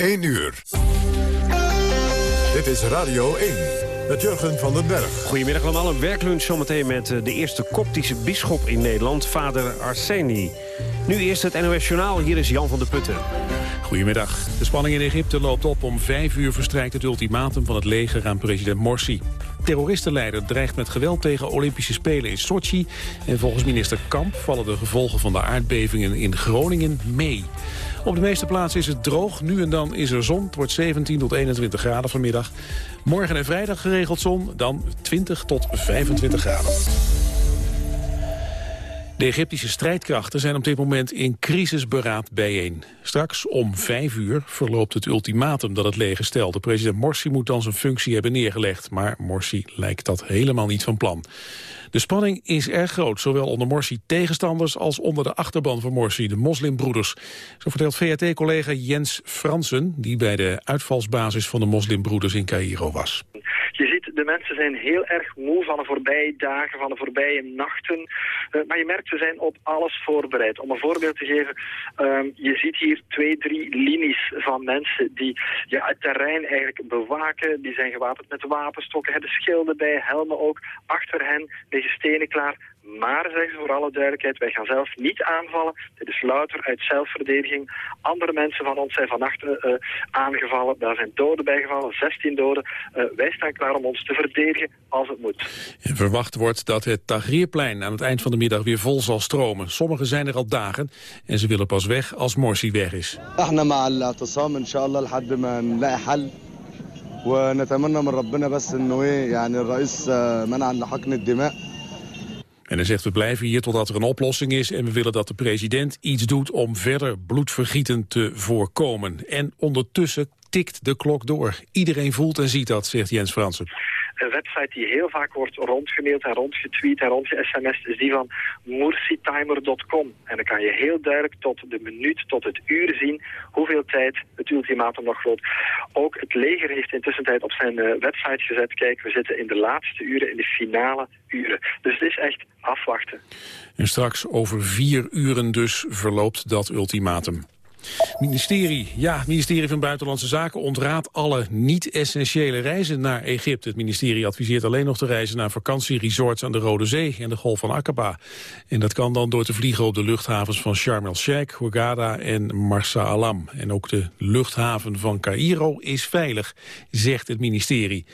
1 uur. Dit is Radio 1 met Jurgen van den Berg. Goedemiddag allemaal, een werklunch zometeen met eh, de eerste koptische bisschop in Nederland, vader Arseni. Nu eerst het NOS Journaal, hier is Jan van der Putten. Goedemiddag. De spanning in Egypte loopt op. Om vijf uur verstrijkt het ultimatum van het leger aan president Morsi. Terroristenleider dreigt met geweld tegen Olympische Spelen in Sochi. En volgens minister Kamp vallen de gevolgen van de aardbevingen in Groningen mee. Op de meeste plaatsen is het droog. Nu en dan is er zon. Het wordt 17 tot 21 graden vanmiddag. Morgen en vrijdag geregeld zon. Dan 20 tot 25 graden. De Egyptische strijdkrachten zijn op dit moment in crisisberaad bijeen. Straks om vijf uur verloopt het ultimatum dat het leger stelde. President Morsi moet dan zijn functie hebben neergelegd. Maar Morsi lijkt dat helemaal niet van plan. De spanning is erg groot, zowel onder Morsi-tegenstanders... als onder de achterban van Morsi, de moslimbroeders. Zo vertelt VAT-collega Jens Fransen... die bij de uitvalsbasis van de moslimbroeders in Cairo was. De mensen zijn heel erg moe van de voorbije dagen, van de voorbije nachten. Uh, maar je merkt, ze zijn op alles voorbereid. Om een voorbeeld te geven, uh, je ziet hier twee, drie linies van mensen die ja, het terrein eigenlijk bewaken. Die zijn gewapend met wapenstokken, hebben schilden bij, helmen ook. Achter hen liggen stenen klaar. Maar, zeggen ze voor alle duidelijkheid, wij gaan zelf niet aanvallen. Dit is louter uit zelfverdediging. Andere mensen van ons zijn vannacht uh, aangevallen. Daar zijn doden bijgevallen, 16 doden. Uh, wij staan klaar om ons te verdedigen als het moet. En verwacht wordt dat het Tahrirplein aan het eind van de middag weer vol zal stromen. Sommigen zijn er al dagen en ze willen pas weg als Morsi weg is. ونتمنى من ربنا بس انه ايه يعني الرئيس منع حقن الدماء en hij zegt, we blijven hier totdat er een oplossing is... en we willen dat de president iets doet om verder bloedvergieten te voorkomen. En ondertussen tikt de klok door. Iedereen voelt en ziet dat, zegt Jens Fransen. Een website die heel vaak wordt rondgemaild en rondgetweet en rondge-sms'd is die van morsitimer.com. En dan kan je heel duidelijk tot de minuut, tot het uur zien hoeveel tijd het ultimatum nog loopt. Ook het leger heeft intussen tijd op zijn uh, website gezet, kijk, we zitten in de laatste uren, in de finale uren. Dus het is echt afwachten. En straks over vier uren dus verloopt dat ultimatum. Ministerie, ja, ministerie van Buitenlandse Zaken ontraadt alle niet-essentiële reizen naar Egypte. Het ministerie adviseert alleen nog te reizen naar vakantieresorts aan de Rode Zee en de Golf van Aqaba. En dat kan dan door te vliegen op de luchthavens van Sharm el-Sheikh, Hurghada en Marsa Alam. En ook de luchthaven van Cairo is veilig, zegt het ministerie.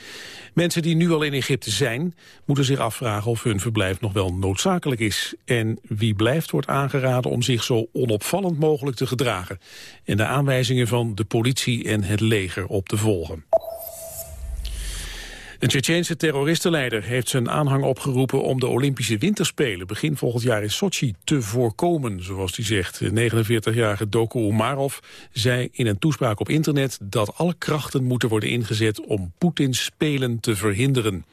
Mensen die nu al in Egypte zijn, moeten zich afvragen of hun verblijf nog wel noodzakelijk is. En wie blijft wordt aangeraden om zich zo onopvallend mogelijk te gedragen. En de aanwijzingen van de politie en het leger op te volgen. Een Tsjetsjeense terroristenleider heeft zijn aanhang opgeroepen om de Olympische Winterspelen begin volgend jaar in Sochi te voorkomen, zoals hij zegt. De 49-jarige Doku Umarov zei in een toespraak op internet dat alle krachten moeten worden ingezet om Poetins spelen te verhinderen.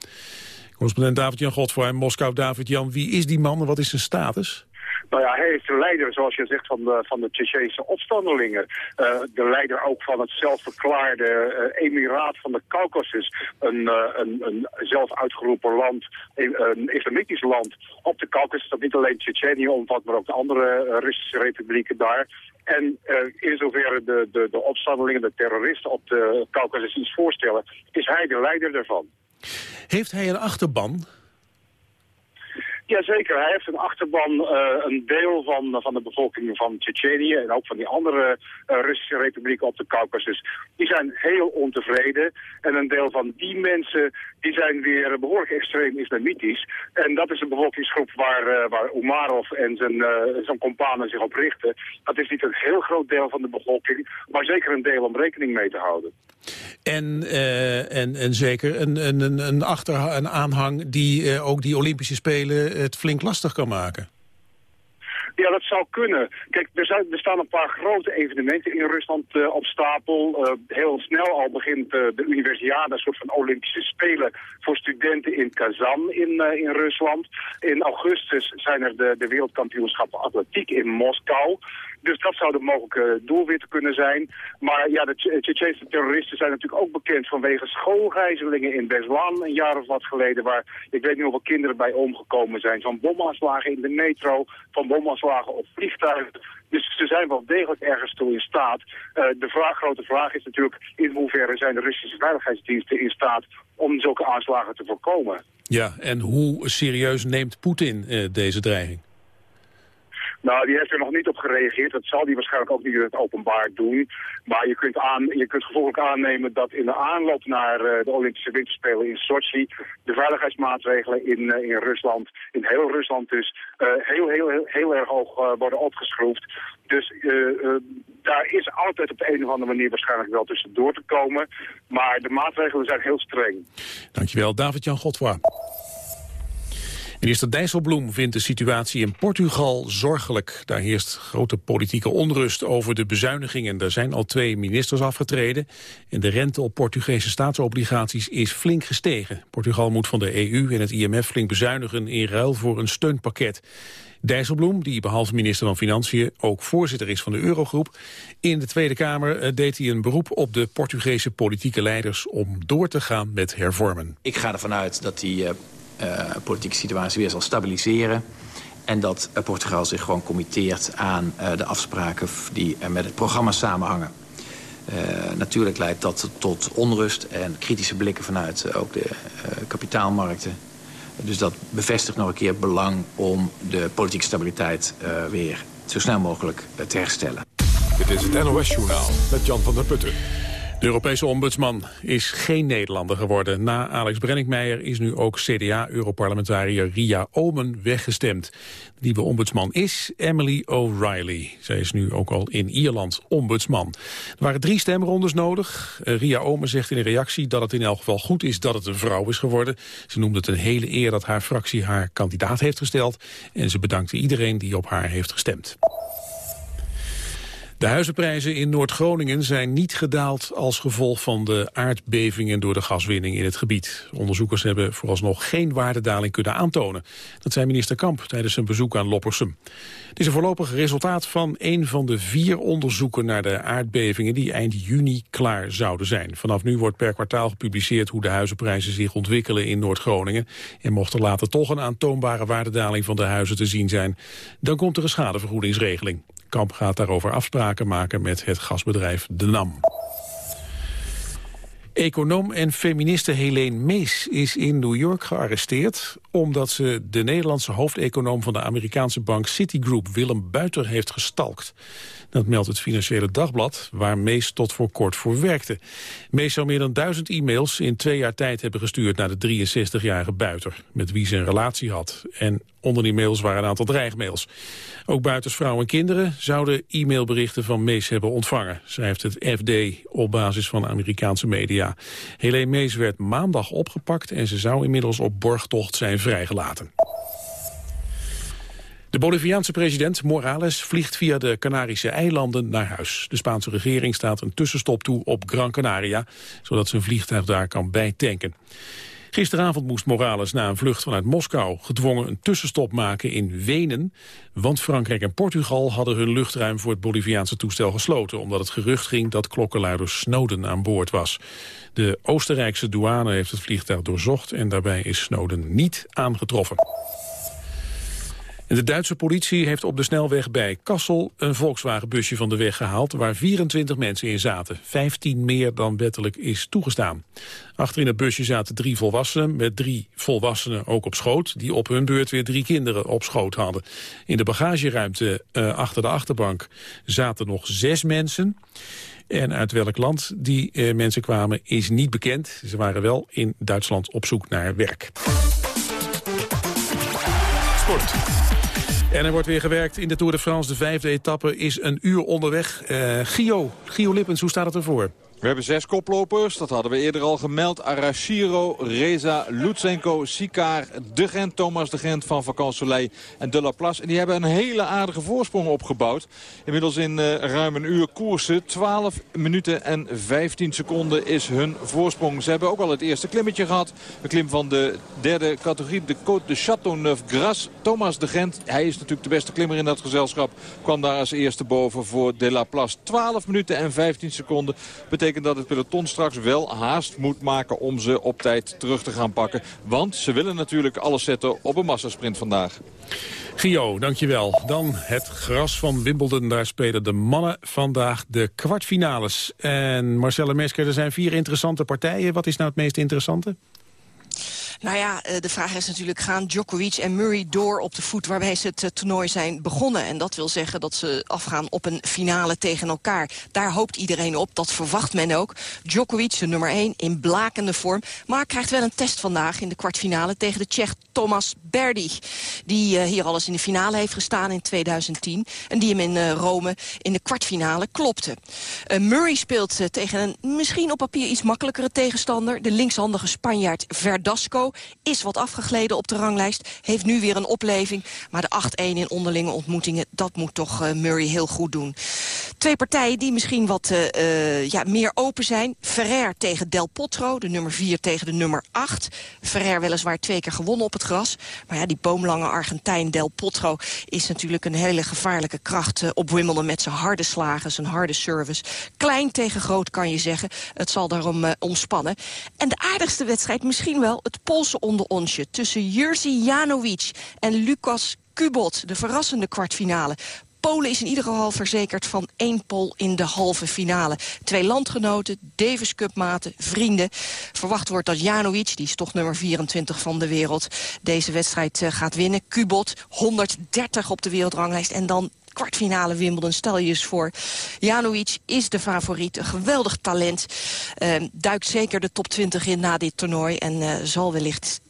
Correspondent David-Jan Godfroy in Moskou. David-Jan, wie is die man en wat is zijn status? Nou ja, hij is de leider, zoals je zegt, van de, van de Tsjechische opstandelingen. Uh, de leider ook van het zelfverklaarde uh, emiraat van de Caucasus. Een, uh, een, een zelf uitgeroepen land, een islamitisch land op de Caucasus. Dat niet alleen Tsjetsjenië omvat, maar ook de andere Russische republieken daar. En in zoverre de, de, de opstandelingen, de terroristen op de Caucasus iets voorstellen, is hij de leider daarvan. Heeft hij een achterban? Jazeker, hij heeft een achterban, uh, een deel van, van de bevolking van Tsjetsjenië en ook van die andere uh, Russische republieken op de Caucasus. Die zijn heel ontevreden en een deel van die mensen die zijn weer behoorlijk extreem islamitisch. En dat is een bevolkingsgroep waar, uh, waar Umarov en zijn, zijn companen zich op richten. Dat is niet een heel groot deel van de bevolking, maar zeker een deel om rekening mee te houden. En, en, en zeker een, een, een, achter, een aanhang die ook die Olympische Spelen het flink lastig kan maken. Ja, dat zou kunnen. Kijk, er, zijn, er staan een paar grote evenementen in Rusland uh, op stapel. Uh, heel snel al begint uh, de Universiade, een soort van Olympische Spelen voor studenten in Kazan in, in Rusland. In augustus zijn er de, de wereldkampioenschappen atletiek in Moskou. Dus dat zouden mogelijke doelwitten kunnen zijn. Maar ja, de Tsjetsjeense terroristen zijn natuurlijk ook bekend vanwege schoolgijzelingen in Beslan een jaar of wat geleden. Waar ik weet niet hoeveel kinderen bij omgekomen zijn. Van bomaanslagen in de metro, van bomaanslagen op vliegtuigen. Dus ze zijn wel degelijk ergens toe in staat. Uh, de vraag, grote vraag is natuurlijk in hoeverre zijn de Russische veiligheidsdiensten in staat om zulke aanslagen te voorkomen. Ja, en hoe serieus neemt Poetin uh, deze dreiging? Nou, die heeft er nog niet op gereageerd. Dat zal die waarschijnlijk ook niet in het openbaar doen. Maar je kunt, aan, je kunt gevolgelijk aannemen dat in de aanloop naar uh, de Olympische Winterspelen in Sochi... de veiligheidsmaatregelen in, uh, in Rusland, in heel Rusland dus, uh, heel, heel, heel, heel erg hoog worden opgeschroefd. Dus daar is altijd op de een of andere manier waarschijnlijk wel tussendoor te komen. Maar de maatregelen zijn heel streng. Dankjewel, David-Jan Godwa. Minister Dijsselbloem vindt de situatie in Portugal zorgelijk. Daar heerst grote politieke onrust over de bezuinigingen. Er zijn al twee ministers afgetreden. En de rente op Portugese staatsobligaties is flink gestegen. Portugal moet van de EU en het IMF flink bezuinigen in ruil voor een steunpakket. Dijsselbloem, die behalve minister van Financiën ook voorzitter is van de Eurogroep. In de Tweede Kamer eh, deed hij een beroep op de Portugese politieke leiders om door te gaan met hervormen. Ik ga ervan uit dat die politieke situatie weer zal stabiliseren. En dat uh, Portugal zich gewoon committeert aan uh, de afspraken die met het programma samenhangen. natuurlijk leidt dat tot onrust en kritische blikken vanuit ook de kapitaalmarkten. Dus dat bevestigt nog een keer het belang om de politieke stabiliteit weer zo snel mogelijk te herstellen. Dit is het NOS Journaal met Jan van der Putten. De Europese ombudsman is geen Nederlander geworden. Na Alex Brenninkmeijer is nu ook CDA-europarlementariër Ria Omen weggestemd. De nieuwe ombudsman is Emily O'Reilly. Zij is nu ook al in Ierland ombudsman. Er waren drie stemrondes nodig. Uh, Ria Omen zegt in een reactie dat het in elk geval goed is dat het een vrouw is geworden. Ze noemde het een hele eer dat haar fractie haar kandidaat heeft gesteld. En ze bedankte iedereen die op haar heeft gestemd. De huizenprijzen in Noord-Groningen zijn niet gedaald als gevolg van de aardbevingen door de gaswinning in het gebied. Onderzoekers hebben vooralsnog geen waardedaling kunnen aantonen. Dat zei minister Kamp tijdens zijn bezoek aan Loppersum. Het is een voorlopig resultaat van een van de vier onderzoeken naar de aardbevingen die eind juni klaar zouden zijn. Vanaf nu wordt per kwartaal gepubliceerd hoe de huizenprijzen zich ontwikkelen in Noord-Groningen. En mocht er later toch een aantoonbare waardedaling van de huizen te zien zijn, dan komt er een schadevergoedingsregeling. Kamp gaat daarover afspraken maken met het gasbedrijf De NAM. Econoom en feministe Helene Mees is in New York gearresteerd... omdat ze de Nederlandse hoofdeconoom van de Amerikaanse bank Citigroup... Willem Buiter heeft gestalkt. Dat meldt het Financiële Dagblad, waar Mees tot voor kort voor werkte. Mees zou meer dan duizend e-mails in twee jaar tijd hebben gestuurd... naar de 63-jarige Buiter, met wie ze een relatie had. En onder die mails waren een aantal dreigmails. Ook Buiters vrouwen en kinderen zouden e-mailberichten van Mees hebben ontvangen. Heeft het FD op basis van Amerikaanse media. Helene Mees werd maandag opgepakt en ze zou inmiddels op borgtocht zijn vrijgelaten. De Boliviaanse president Morales vliegt via de Canarische eilanden naar huis. De Spaanse regering staat een tussenstop toe op Gran Canaria... zodat zijn vliegtuig daar kan bijtanken. Gisteravond moest Morales na een vlucht vanuit Moskou gedwongen een tussenstop maken in Wenen. Want Frankrijk en Portugal hadden hun luchtruim voor het Boliviaanse toestel gesloten. Omdat het gerucht ging dat klokkenluider Snowden aan boord was. De Oostenrijkse douane heeft het vliegtuig doorzocht en daarbij is Snowden niet aangetroffen. De Duitse politie heeft op de snelweg bij Kassel een Volkswagenbusje van de weg gehaald waar 24 mensen in zaten. 15 meer dan wettelijk is toegestaan. Achterin het busje zaten drie volwassenen met drie volwassenen ook op schoot die op hun beurt weer drie kinderen op schoot hadden. In de bagageruimte uh, achter de achterbank zaten nog zes mensen. En uit welk land die uh, mensen kwamen is niet bekend. Ze waren wel in Duitsland op zoek naar werk. Sport. En er wordt weer gewerkt in de Tour de France. De vijfde etappe is een uur onderweg. Uh, Gio, Gio Lippens, hoe staat het ervoor? We hebben zes koplopers, dat hadden we eerder al gemeld. Arashiro, Reza, Lutsenko, Sikar, De Gent, Thomas De Gent van Vakant en De La Place. En die hebben een hele aardige voorsprong opgebouwd. Inmiddels in uh, ruim een uur koersen. 12 minuten en 15 seconden is hun voorsprong. Ze hebben ook al het eerste klimmetje gehad. De klim van de derde categorie, de Côte de Châteauneuf-Gras. Thomas De Gent, hij is natuurlijk de beste klimmer in dat gezelschap. Kwam daar als eerste boven voor De La Place. 12 minuten en 15 seconden betekent dat het peloton straks wel haast moet maken om ze op tijd terug te gaan pakken. Want ze willen natuurlijk alles zetten op een massasprint vandaag. Gio, dankjewel. Dan het gras van Wimbledon. Daar spelen de mannen vandaag de kwartfinales. En Marcelle Mesker, er zijn vier interessante partijen. Wat is nou het meest interessante? Nou ja, eh, de vraag is natuurlijk, gaan Djokovic en Murray door op de voet waarbij ze het eh, toernooi zijn begonnen? En dat wil zeggen dat ze afgaan op een finale tegen elkaar. Daar hoopt iedereen op, dat verwacht men ook. Djokovic, de nummer 1, in blakende vorm. Maar krijgt wel een test vandaag in de kwartfinale tegen de Tsjech Thomas Berdy. Die uh, hier alles in de finale heeft gestaan in 2010. En die hem in uh, Rome in de kwartfinale klopte. Uh, Murray speelt tegen een misschien op papier iets makkelijkere tegenstander. De linkshandige Spanjaard Verdasco is wat afgegleden op de ranglijst. Heeft nu weer een opleving. Maar de 8-1 in onderlinge ontmoetingen, dat moet toch Murray heel goed doen. Twee partijen die misschien wat ja, meer open zijn. Ferrer tegen Del Potro, de nummer 4 tegen de nummer 8. Ferrer weliswaar twee keer gewonnen op het gras. Maar ja, die boomlange Argentijn Del Potro is natuurlijk een hele gevaarlijke kracht op Wimbledon... met zijn harde slagen, zijn harde service. Klein tegen groot kan je zeggen. Het zal daarom omspannen. En de aardigste wedstrijd misschien wel het Poolse onder onsje... tussen Jerzy Janowicz en Lucas Kubot, de verrassende kwartfinale. Polen is in ieder geval verzekerd van één pol in de halve finale. Twee landgenoten, Davis Cup maten, vrienden. Verwacht wordt dat Janowicz, die is toch nummer 24 van de wereld... deze wedstrijd uh, gaat winnen. Kubot, 130 op de wereldranglijst. En dan kwartfinale Wimbledon. Stel je eens voor. Janowicz is de favoriet. Een geweldig talent. Uh, duikt zeker de top 20 in na dit toernooi. En uh, zal wellicht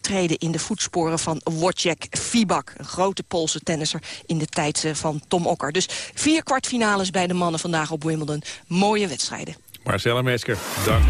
treden in de voetsporen van Wojciech Fibak. Een grote Poolse tennisser in de tijd van Tom Okker. Dus vier kwartfinales bij de mannen vandaag op Wimbledon. Mooie wedstrijden. Marcella Meesker, dank.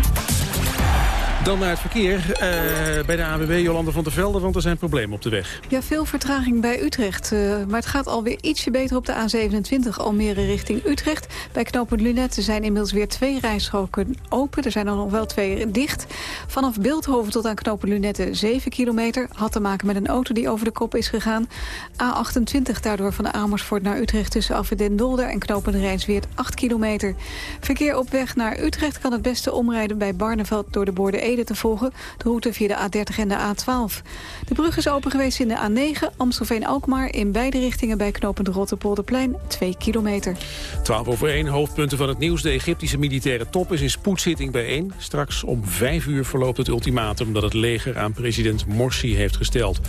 Dan naar het verkeer uh, bij de AWB Jolande van der Velde, want er zijn problemen op de weg. Ja, veel vertraging bij Utrecht. Uh, maar het gaat alweer ietsje beter op de A27 Almere richting Utrecht. Bij knooppunt Lunette zijn inmiddels weer twee rijstroken open. Er zijn er nog wel twee dicht. Vanaf Beeldhoven tot aan knooppunt Lunette 7 kilometer. Had te maken met een auto die over de kop is gegaan. A28 daardoor van Amersfoort naar Utrecht tussen Afweden Dolder en knooppunt Rijnsweert 8 kilometer. Verkeer op weg naar Utrecht kan het beste omrijden bij Barneveld door de borden Ede te volgen. De route via de A30 en de A12. De brug is open geweest in de A9, Amstelveen-Alkmaar... in beide richtingen bij knooppunt Rotterpolderplein, 2 kilometer. 12 over 1, hoofdpunten van het nieuws. De Egyptische militaire top is in spoedzitting bijeen. Straks om 5 uur verloopt het ultimatum dat het leger aan president Morsi heeft gesteld.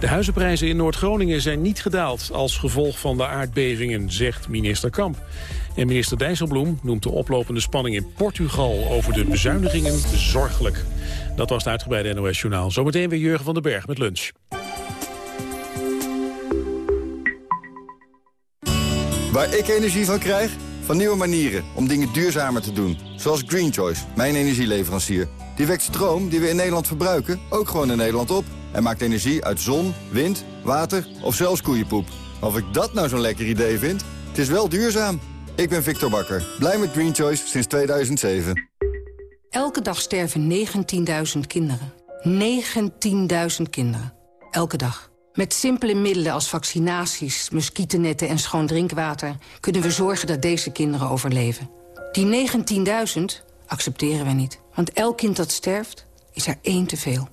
De huizenprijzen in Noord-Groningen zijn niet gedaald... als gevolg van de aardbevingen, zegt minister Kamp. En minister Dijsselbloem noemt de oplopende spanning in Portugal over de bezuinigingen zorgelijk. Dat was het uitgebreide NOS-journaal. Zometeen weer Jurgen van den Berg met lunch. Waar ik energie van krijg? Van nieuwe manieren om dingen duurzamer te doen. Zoals Green Choice, mijn energieleverancier. Die wekt stroom die we in Nederland verbruiken ook gewoon in Nederland op. En maakt energie uit zon, wind, water of zelfs koeienpoep. Of ik dat nou zo'n lekker idee vind? Het is wel duurzaam. Ik ben Victor Bakker, blij met Green Choice sinds 2007. Elke dag sterven 19.000 kinderen. 19.000 kinderen. Elke dag. Met simpele middelen als vaccinaties, muggennetten en schoon drinkwater... kunnen we zorgen dat deze kinderen overleven. Die 19.000 accepteren we niet. Want elk kind dat sterft, is er één te veel.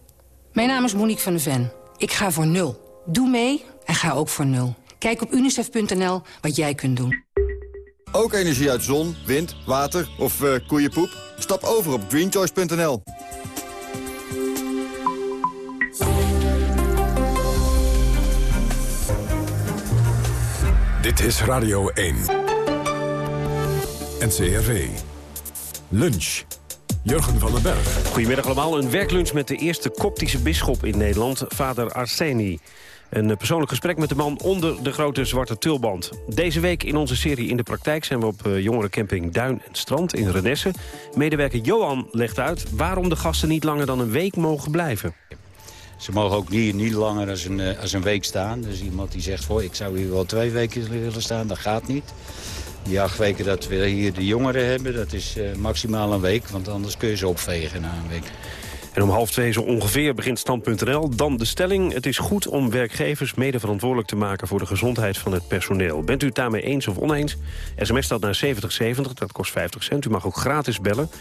Mijn naam is Monique van de Ven. Ik ga voor nul. Doe mee en ga ook voor nul. Kijk op unicef.nl wat jij kunt doen. Ook energie uit zon, wind, water of uh, koeienpoep? Stap over op greenchoice.nl. Dit is Radio 1. NCRV. Lunch. Jurgen van den Berg. Goedemiddag allemaal. Een werklunch met de eerste koptische bisschop in Nederland, vader Arseni. Een eh, persoonlijk gesprek met de man onder de grote zwarte tulband. Deze week in onze serie In de Praktijk zijn we op uh, jongerencamping Duin en Strand in Renesse. Medewerker Johan legt uit waarom de gasten niet langer dan een week mogen blijven. Ze mogen ook niet, niet langer als een, uh, als een week staan. Dus iemand die zegt, ik zou hier wel twee weken willen staan, dat gaat niet. Die acht weken dat we hier de jongeren hebben, dat is maximaal een week. Want anders kun je ze opvegen na een week. En om half twee zo ongeveer begint stand.nl. Dan de stelling. Het is goed om werkgevers mede verantwoordelijk te maken... voor de gezondheid van het personeel. Bent u het daarmee eens of oneens? SMS staat naar 7070, dat kost 50 cent. U mag ook gratis bellen. 0800-1101.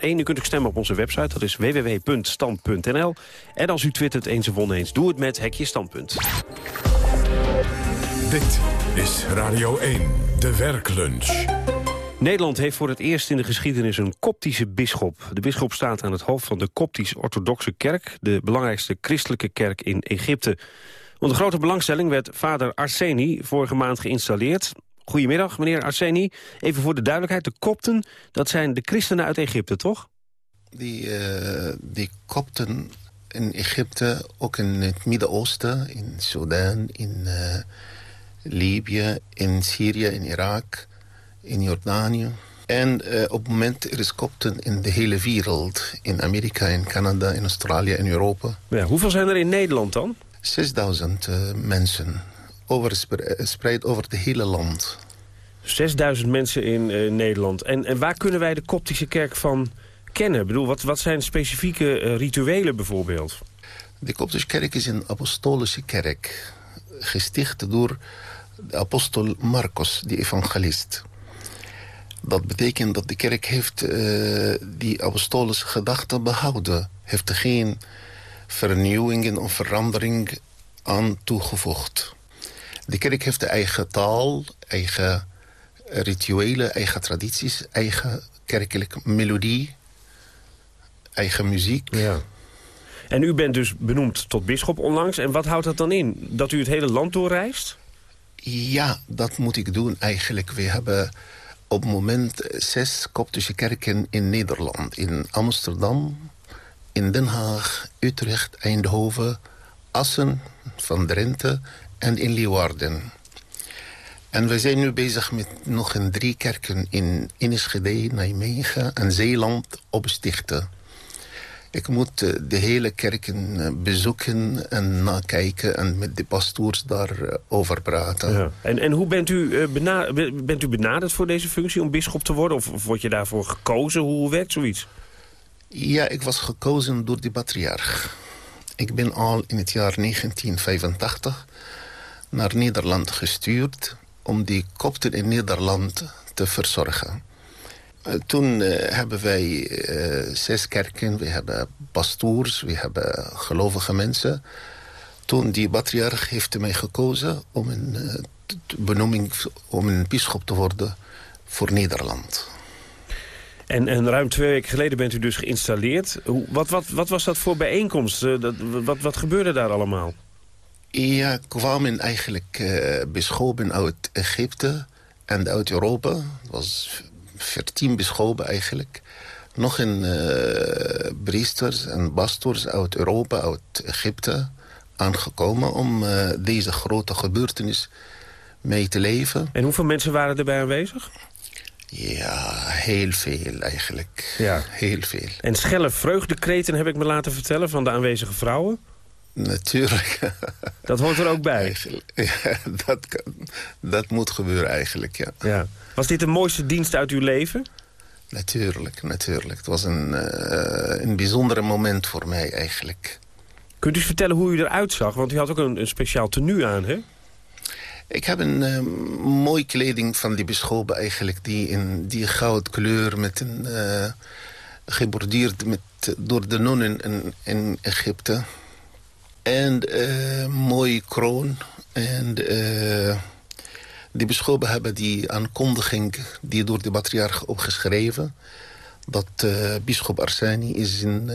U kunt ook stemmen op onze website. Dat is www.stand.nl. En als u twittert eens of oneens, doe het met Hekje Standpunt. Dit is Radio 1, de werklunch. Nederland heeft voor het eerst in de geschiedenis een koptische bisschop. De bisschop staat aan het hoofd van de koptisch-orthodoxe kerk... de belangrijkste christelijke kerk in Egypte. Onder grote belangstelling werd vader Arseni vorige maand geïnstalleerd. Goedemiddag, meneer Arseni. Even voor de duidelijkheid, de kopten, dat zijn de christenen uit Egypte, toch? Die, uh, die kopten in Egypte, ook in het Midden-Oosten... in Sudan, in uh, Libië, in Syrië, in Irak in Jordanië. En uh, op het moment er is kopten in de hele wereld. In Amerika, in Canada, in Australië, in Europa. Ja, hoeveel zijn er in Nederland dan? 6000 uh, mensen. Overspreid over het hele land. 6000 mensen in uh, Nederland. En, en waar kunnen wij de koptische kerk van kennen? Ik bedoel, wat, wat zijn specifieke rituelen bijvoorbeeld? De koptische kerk is een apostolische kerk. Gesticht door de apostel Marcos, die evangelist. Dat betekent dat de kerk heeft uh, die apostolische gedachten behouden. Heeft er geen vernieuwingen of verandering aan toegevoegd. De kerk heeft de eigen taal, eigen rituelen, eigen tradities... eigen kerkelijke melodie, eigen muziek. Ja. En u bent dus benoemd tot bisschop onlangs. En wat houdt dat dan in? Dat u het hele land doorreist? Ja, dat moet ik doen eigenlijk. We hebben op het moment zes koptische kerken in Nederland. In Amsterdam, in Den Haag, Utrecht, Eindhoven, Assen, Van Drenthe en in Leeuwarden. En we zijn nu bezig met nog een drie kerken in Enschede, Nijmegen en Zeeland opstichten. Ik moet eh, de hele kerken eh, bezoeken en nakijken en met de pastoors daarover eh, praten. Ja. En, en hoe bent u, bena bent u benaderd voor deze functie om bisschop te worden? Of, of word je daarvoor gekozen? Hoe werkt zoiets? Ja, ik was gekozen door de patriarch. Ik ben al in het jaar 1985 naar Nederland gestuurd... om die kopten in Nederland te verzorgen. Uh, toen uh, hebben wij uh, zes kerken, we hebben pastoors, we hebben gelovige mensen. Toen die patriarch heeft mij gekozen om een benoeming, om een bischop te worden voor Nederland. En, en, ruim twee weken geleden bent u dus geïnstalleerd. Wat, wat, wat, was dat voor bijeenkomst? Dat, wat, wat, gebeurde daar allemaal? Ja, kwamen eigenlijk uh, bisschoppen uit Egypte en uit Europa. Het was veertien bisschoppen eigenlijk. Nog een uh, priesters en pastors uit Europa, uit Egypte aangekomen... om uh, deze grote gebeurtenis mee te leven. En hoeveel mensen waren erbij aanwezig? Ja, heel veel eigenlijk. Ja. Heel veel. En schelle vreugdekreten heb ik me laten vertellen van de aanwezige vrouwen? Natuurlijk. Dat hoort er ook bij? Ja, dat, dat moet gebeuren eigenlijk, ja. ja. Was dit de mooiste dienst uit uw leven? Natuurlijk, natuurlijk. Het was een, uh, een bijzonder moment voor mij eigenlijk. Kunt u eens vertellen hoe u eruit zag? Want u had ook een, een speciaal tenue aan, hè? Ik heb een uh, mooie kleding van die bischopen eigenlijk. Die in die goudkleur met een... Uh, geborduurd met, door de nonnen in, in Egypte. En uh, mooie kroon. En uh, die bischoppen hebben die aankondiging die door de patriarch opgeschreven. Dat uh, bischop Arseni is een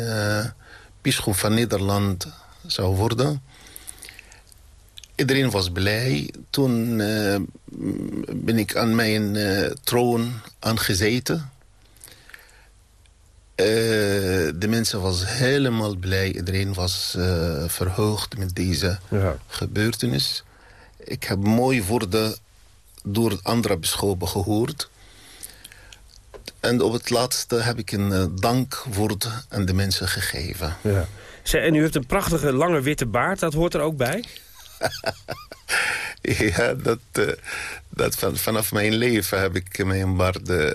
bischop van Nederland zou worden. Iedereen was blij. Toen ben ik aan mijn troon aangezeten. Uh, de mensen was helemaal blij. Iedereen was uh, verhoogd met deze ja. gebeurtenis. Ik heb mooie woorden door andere bischopen gehoord. En op het laatste heb ik een uh, dankwoord aan de mensen gegeven. Ja. En u heeft een prachtige lange witte baard, dat hoort er ook bij? ja, dat, uh, dat van, vanaf mijn leven heb ik mijn baard... Uh,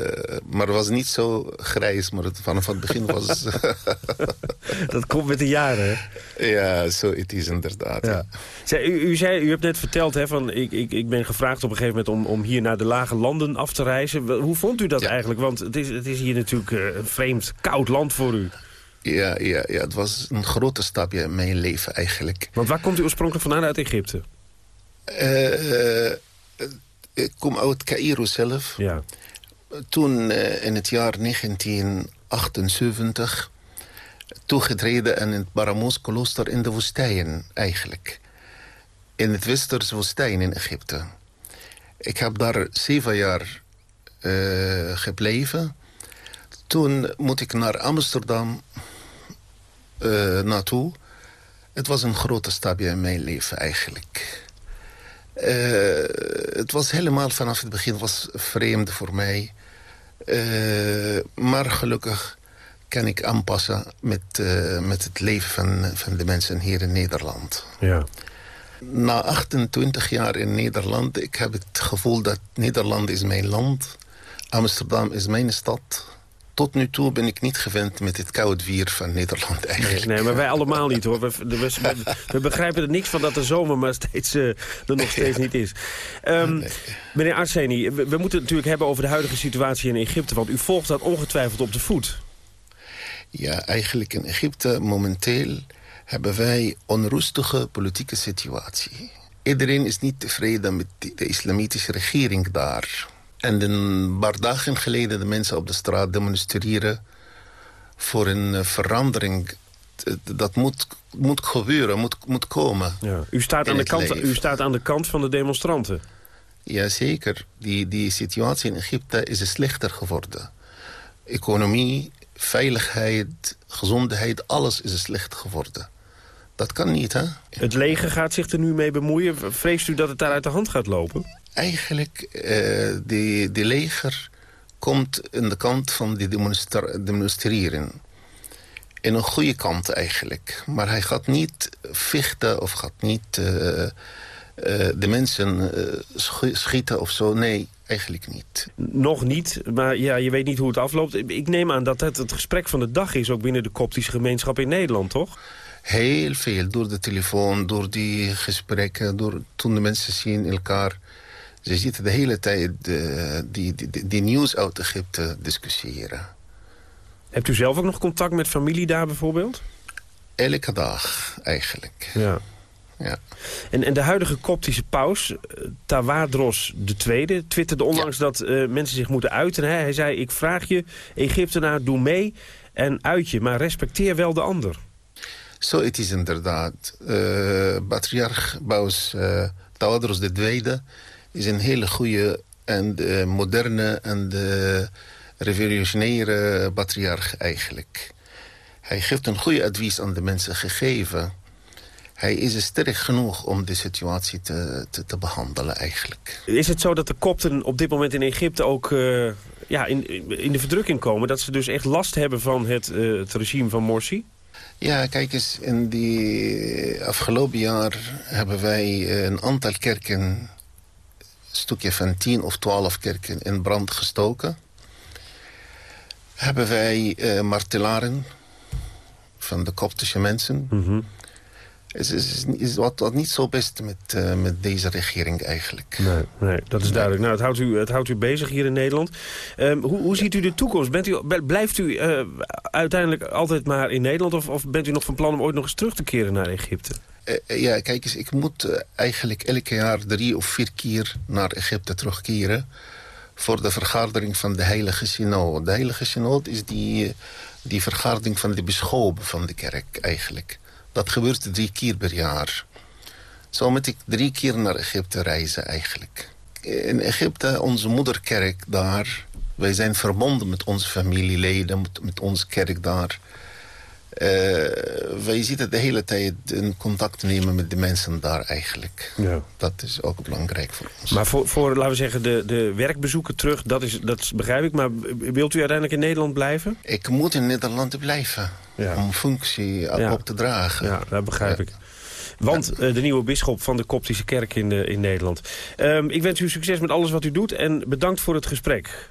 maar het was niet zo grijs, maar het, vanaf het begin was... dat komt met de jaren, hè? Ja, zo het is inderdaad. Ja. Zij, u, u, zei, u hebt net verteld, hè, van, ik, ik, ik ben gevraagd op een gegeven moment... om, om hier naar de lage landen af te reizen. Hoe vond u dat ja. eigenlijk? Want het is, het is hier natuurlijk uh, een vreemd, koud land voor u. Ja, ja, ja, het was een grote stapje in mijn leven eigenlijk. Want waar komt u oorspronkelijk vandaan uit Egypte? Uh, uh, ik kom uit Cairo zelf. Ja. Toen uh, in het jaar 1978 toegetreden in het Baramos klooster in de woestijn eigenlijk. In het Westerse woestijn in Egypte. Ik heb daar zeven jaar gebleven. Toen moet ik naar Amsterdam naartoe. Het was een grote stapje in mijn leven eigenlijk. Uh, het was helemaal vanaf het begin was vreemd voor mij. Uh, maar gelukkig kan ik aanpassen met, met het leven van, van de mensen hier in Nederland. Ja. Na 28 jaar in Nederland, ik heb het gevoel dat Nederland is mijn land. Amsterdam is mijn stad tot nu toe ben ik niet gewend met het koud weer van Nederland eigenlijk. Nee, nee maar wij allemaal niet hoor. We, we, we, begrijpen er niks van dat de zomer maar steeds, uh, er nog steeds niet is. Um, meneer Arseni, we, moeten het natuurlijk hebben over de huidige situatie in Egypte. Want u volgt dat ongetwijfeld op de voet. Ja, eigenlijk in Egypte momenteel hebben wij onrustige politieke situatie. Iedereen is niet tevreden met de islamitische regering daar. En een paar dagen geleden de mensen op de straat demonstreren voor een eh, verandering. Dat moet, moet gebeuren, moet, moet komen. Ja. U, staat aan de kant, u staat aan de kant van de demonstranten. Jazeker. Die, die situatie in Egypte is slechter geworden. Economie, veiligheid, gezondheid, alles is slecht geworden. Dat kan niet, hè? Het leger gaat zich er nu mee bemoeien. Vreest u dat het daar uit de hand gaat lopen? Eigenlijk, uh, die, die leger komt in de kant van die demonstreren. In een goede kant eigenlijk. Maar hij gaat niet vechten of gaat niet uh, uh, de mensen schieten of zo. Nee, eigenlijk niet. Nog niet, maar ja, je weet niet hoe het afloopt. Ik neem aan dat het het gesprek van de dag is... ook binnen de koptische gemeenschap in Nederland, toch? Heel veel, door de telefoon, door die gesprekken... Door, toen de mensen zien elkaar ze zitten de hele tijd uh, die, die, die, nieuws uit Egypte discussiëren. Hebt u zelf ook nog contact met familie daar bijvoorbeeld? Elke dag, eigenlijk. Ja. ja. En, en de huidige koptische paus, eh, Tawadros II, twitterde onlangs dat uh, mensen zich moeten uiten. Hè? Hij zei, ik vraag je, Egyptenaar, doe mee en uit je, maar respecteer wel de ander. Zo, het is inderdaad. Uh, patriarch Paus uh, Tawadros II is een hele goede en de moderne en revolutionaire patriarch eigenlijk. Hij geeft een goede advies aan de mensen gegeven. Hij is sterk genoeg om de situatie te, te, te, behandelen eigenlijk. Is het zo dat de kopten op dit moment in Egypte ook uh, ja, in, in de verdrukking komen? Dat ze dus echt last hebben van het, uh, het regime van Morsi? Ja, kijk eens, in die afgelopen jaar hebben wij een aantal kerken stukje van 10 of 12 kerken in brand gestoken. Hebben wij uh, martelaren van de koptische mensen. Mm is, is, is wat, wat, niet zo best met, uh, met deze regering eigenlijk. Nee, nee dat is duidelijk. Nou, het houdt u, het houdt u bezig hier in Nederland. Um, hoe, hoe ziet u de toekomst? Bent u, blijft u uh, uiteindelijk altijd maar in Nederland... Of, of bent u nog van plan om ooit nog eens terug te keren naar Egypte? Uh, ja, kijk eens, ik moet eigenlijk elke jaar drie of vier keer naar Egypte terugkeren... voor de vergadering van de Heilige Synode. De Heilige Synode is die, die vergadering van de bischopen van de kerk eigenlijk... Dat gebeurt drie keer per jaar. Zo moet ik drie keer naar Egypte reizen eigenlijk. In Egypte, onze moederkerk daar... Wij zijn verbonden met onze familieleden, met onze kerk daar. Uh, wij zitten de hele tijd in contact nemen met de mensen daar eigenlijk. Ja. Dat is ook belangrijk voor ons. Maar voor, voor laten we zeggen, de, de werkbezoeken terug, dat, is, dat begrijp ik. Maar wilt u uiteindelijk in Nederland blijven? Ik moet in Nederland blijven. Om functie op te dragen. Ja, dat begrijp ik. Want uh, de nieuwe bisschop van de Koptische Kerk in, uh, in Nederland. Um, ik wens u succes met alles wat u doet en bedankt voor het gesprek.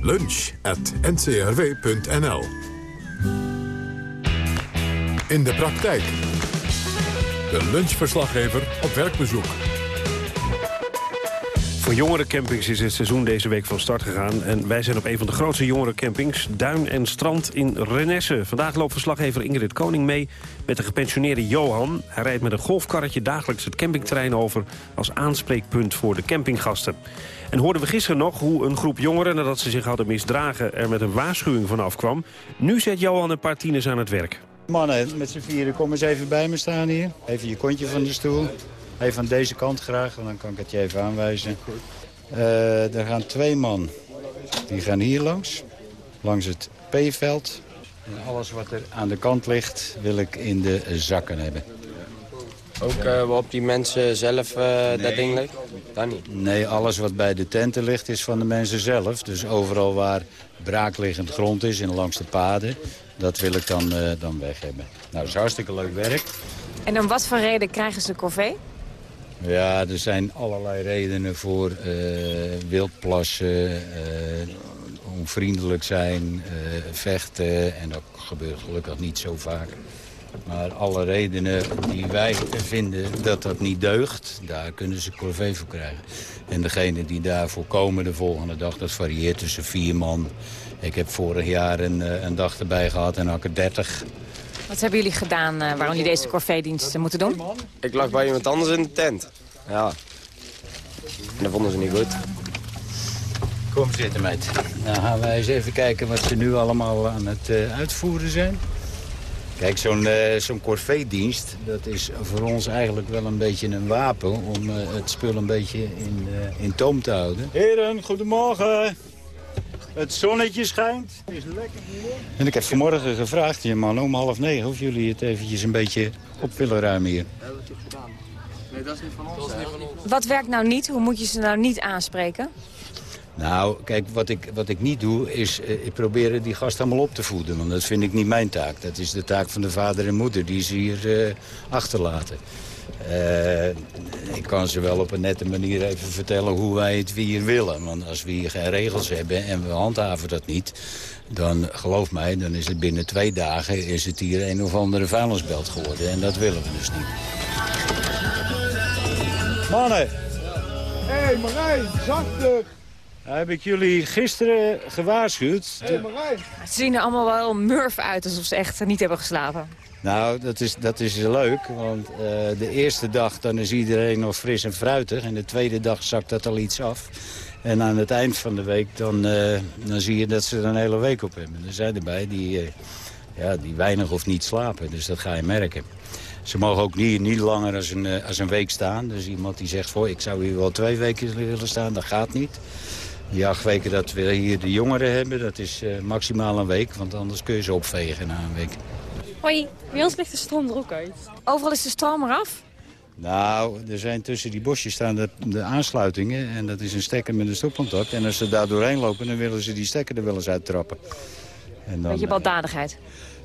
lunch.ncrw.nl In de praktijk. De lunchverslaggever op werkbezoek. Voor jongerencampings is het seizoen deze week van start gegaan. En wij zijn op een van de grootste jongerencampings, Duin en Strand in Renesse. Vandaag loopt verslaggever Ingrid Koning mee met de gepensioneerde Johan. Hij rijdt met een golfkarretje dagelijks het campingterrein over... als aanspreekpunt voor de campinggasten. En hoorden we gisteren nog hoe een groep jongeren... nadat ze zich hadden misdragen er met een waarschuwing vanaf kwam. Nu zet Johan een paar tieners aan het werk. Mannen, met z'n vieren, kom eens even bij me staan hier. Even je kontje van de stoel. Even aan deze kant graag, dan kan ik het je even aanwijzen. Uh, er gaan twee man. Die gaan hier langs. Langs het P-veld. En alles wat er aan de kant ligt, wil ik in de zakken hebben. Ook uh, op die mensen zelf uh, dat ding ligt? Dan niet? Nee, alles wat bij de tenten ligt is van de mensen zelf. Dus overal waar braakliggend grond is en langs de paden... dat wil ik dan, uh, dan weg hebben. Nou, dat is hartstikke leuk werk. En om wat voor reden krijgen ze corvée? Ja, er zijn allerlei redenen voor wildplassen, onvriendelijk zijn, vechten. En dat gebeurt gelukkig niet zo vaak. Maar alle redenen die wij vinden dat dat niet deugt, daar kunnen ze corvée voor krijgen. En degene die daarvoor komen de volgende dag, dat varieert tussen vier man. Ik heb vorig jaar een, eh, een dag erbij gehad en had ik er dertig. Wat hebben jullie gedaan uh, waarom jullie deze corvée-dienst moeten doen? Ik lag bij iemand anders in de tent. Ja. En dat vonden ze niet goed. Kom zitten, meid. Nou gaan wij eens even kijken wat ze nu allemaal aan het uh, uitvoeren zijn. Kijk, zo'n uh, zo'n corvée-dienst, dat is voor ons eigenlijk wel een beetje een wapen... om uh, het spul een beetje in, uh, in toom te houden. Heren, goedemorgen. Het zonnetje schijnt. is lekker En ik heb vanmorgen gevraagd, je man, om half negen... of jullie het eventjes een beetje op willen ruimen hier. Ja, dat heb gedaan. Nee, dat is niet van ons. Wat werkt nou niet? Hoe moet je ze nou niet aanspreken? Nou, kijk, wat ik, wat ik niet doe, is uh, ik probeer die gast allemaal op te voeden. Want dat vind ik niet mijn taak. Dat is de taak van de vader en moeder die ze hier uh, achterlaten. Uh, ik kan ze wel op een nette manier even vertellen hoe wij het hier willen. Want als we hier geen regels hebben en we handhaven dat niet... dan, geloof mij, dan is het binnen twee dagen is het hier een of andere vuilnisbelt geworden. En dat willen we dus niet. Mannen! Hé, hey, Marijn, zachter! Heb ik jullie gisteren gewaarschuwd. Hey, ze zien er allemaal wel murf uit, alsof ze echt niet hebben geslapen. Nou, dat is, dat is leuk, want uh, de eerste dag dan is iedereen nog fris en fruitig. En de tweede dag zakt dat al iets af. En aan het eind van de week dan, uh, dan zie je dat ze er een hele week op hebben. Er zijn erbij die, uh, ja, die weinig of niet slapen, dus dat ga je merken. Ze mogen ook niet, niet langer als een, als een week staan. Dus iemand die zegt, voor, ik zou hier wel twee weken willen staan, dat gaat niet. Die acht weken dat we hier de jongeren hebben, dat is uh, maximaal een week. Want anders kun je ze opvegen na een week. Hoi, bij ons ligt de stroom er ook uit. Overal is de stroom eraf? Nou, er zijn tussen die bosjes staan de, de, aansluitingen. En dat is een stekker met een stopcontact. En als ze daar doorheen lopen, dan willen ze die stekker er wel eens uittrappen. En dan, Beetje eh, baldadigheid?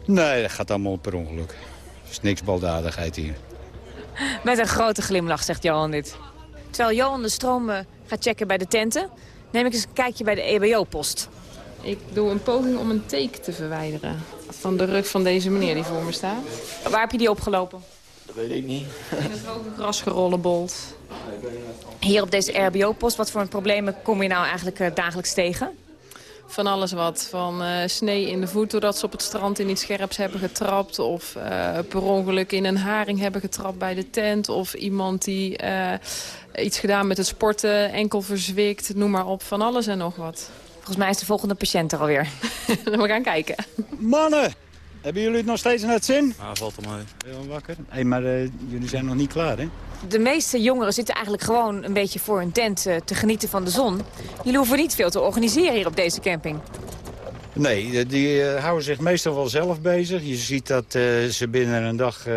nee, dat gaat allemaal per ongeluk. Er is niks baldadigheid hier. Met een grote glimlach, zegt Johan dit. Terwijl Johan de stroom uh, gaat checken bij de tenten neem ik eens een kijkje bij de EBO-post. Ik doe een poging om een teek te verwijderen van de rug van deze meneer die voor me staat. Waar heb je die opgelopen? Dat weet ik niet. In het hoge gras gerollenbold. Hier op deze RBO-post, wat voor problemen kom je nou eigenlijk uh, dagelijks tegen? van alles wat. Van eh, snee in de voet doordat ze op het strand in iets scherps hebben getrapt. Of eh, per ongeluk in een haring hebben getrapt bij de tent. Of iemand die eh, iets gedaan met het sporten, enkel verzwikt. Noem maar op, van alles en nog wat. Volgens mij is de volgende patiënt er alweer. We gaan kijken. Mannen, hebben jullie het nog steeds naar het zin? Ah, valt er mee. Heel wakker. Hey, maar eh, jullie zijn nog niet klaar, hè? De meeste jongeren zitten eigenlijk gewoon een beetje voor hun tent eh, te genieten van de zon. Jullie hoeven niet veel te organiseren hier op deze camping. Nee, eh, die eh, houden zich meestal wel zelf bezig. Je ziet dat eh, ze binnen een dag eh,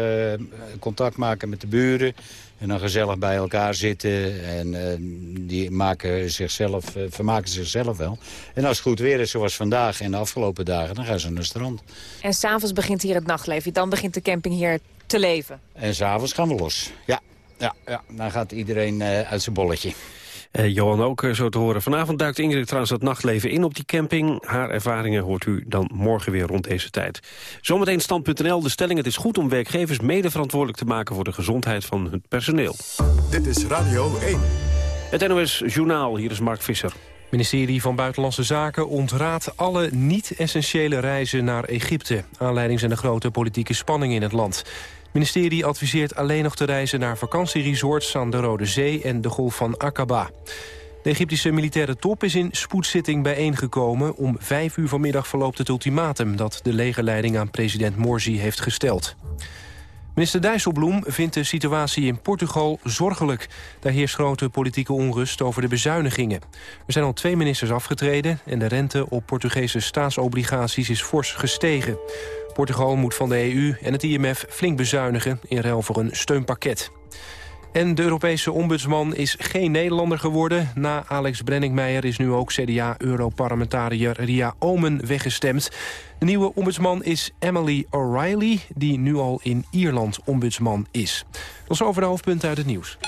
contact maken met de buren. En dan gezellig bij elkaar zitten. En eh, die maken zichzelf, eh, vermaken zichzelf wel. En als het goed weer is, zoals vandaag en de afgelopen dagen, dan gaan ze naar het strand. En s'avonds begint hier het nachtleven. Dan begint de camping hier te leven. En s'avonds gaan we los. Ja, ja, ja. dan gaat iedereen eh, uit zijn bolletje. Eh, Johan ook eh, zo te horen. Vanavond duikt Ingrid trouwens het nachtleven in op die camping. Haar ervaringen hoort u dan morgen weer rond deze tijd. Zometeen stand.nl. De stelling het is goed om werkgevers mede verantwoordelijk te maken... voor de gezondheid van hun personeel. Dit is Radio 1. Het NOS Journaal, hier is Mark Visser. Het ministerie van Buitenlandse Zaken ontraadt alle niet-essentiële reizen naar Egypte. Aanleiding zijn de grote politieke spanningen in het land. Ministerie adviseert alleen nog te reizen naar vakantieresorts aan de Rode Zee en de Golf van Aqaba. De Egyptische militaire top is in spoedzitting bijeengekomen. Om vijf uur vanmiddag verloopt het ultimatum dat de legerleiding aan president Morsi heeft gesteld. Minister Dijsselbloem vindt de situatie in Portugal zorgelijk. Daar heerst grote politieke onrust over de bezuinigingen. Er zijn al twee ministers afgetreden... en de rente op Portugese staatsobligaties is fors gestegen. Portugal moet van de EU en het IMF flink bezuinigen... in ruil voor een steunpakket. En de Europese ombudsman is geen Nederlander geworden. Na Alex Brenningmeijer is nu ook CDA-europarlementariër Ria Omen weggestemd. De nieuwe ombudsman is Emily O'Reilly, die nu al in Ierland ombudsman is. Dat is over de hoofdpunten uit het nieuws.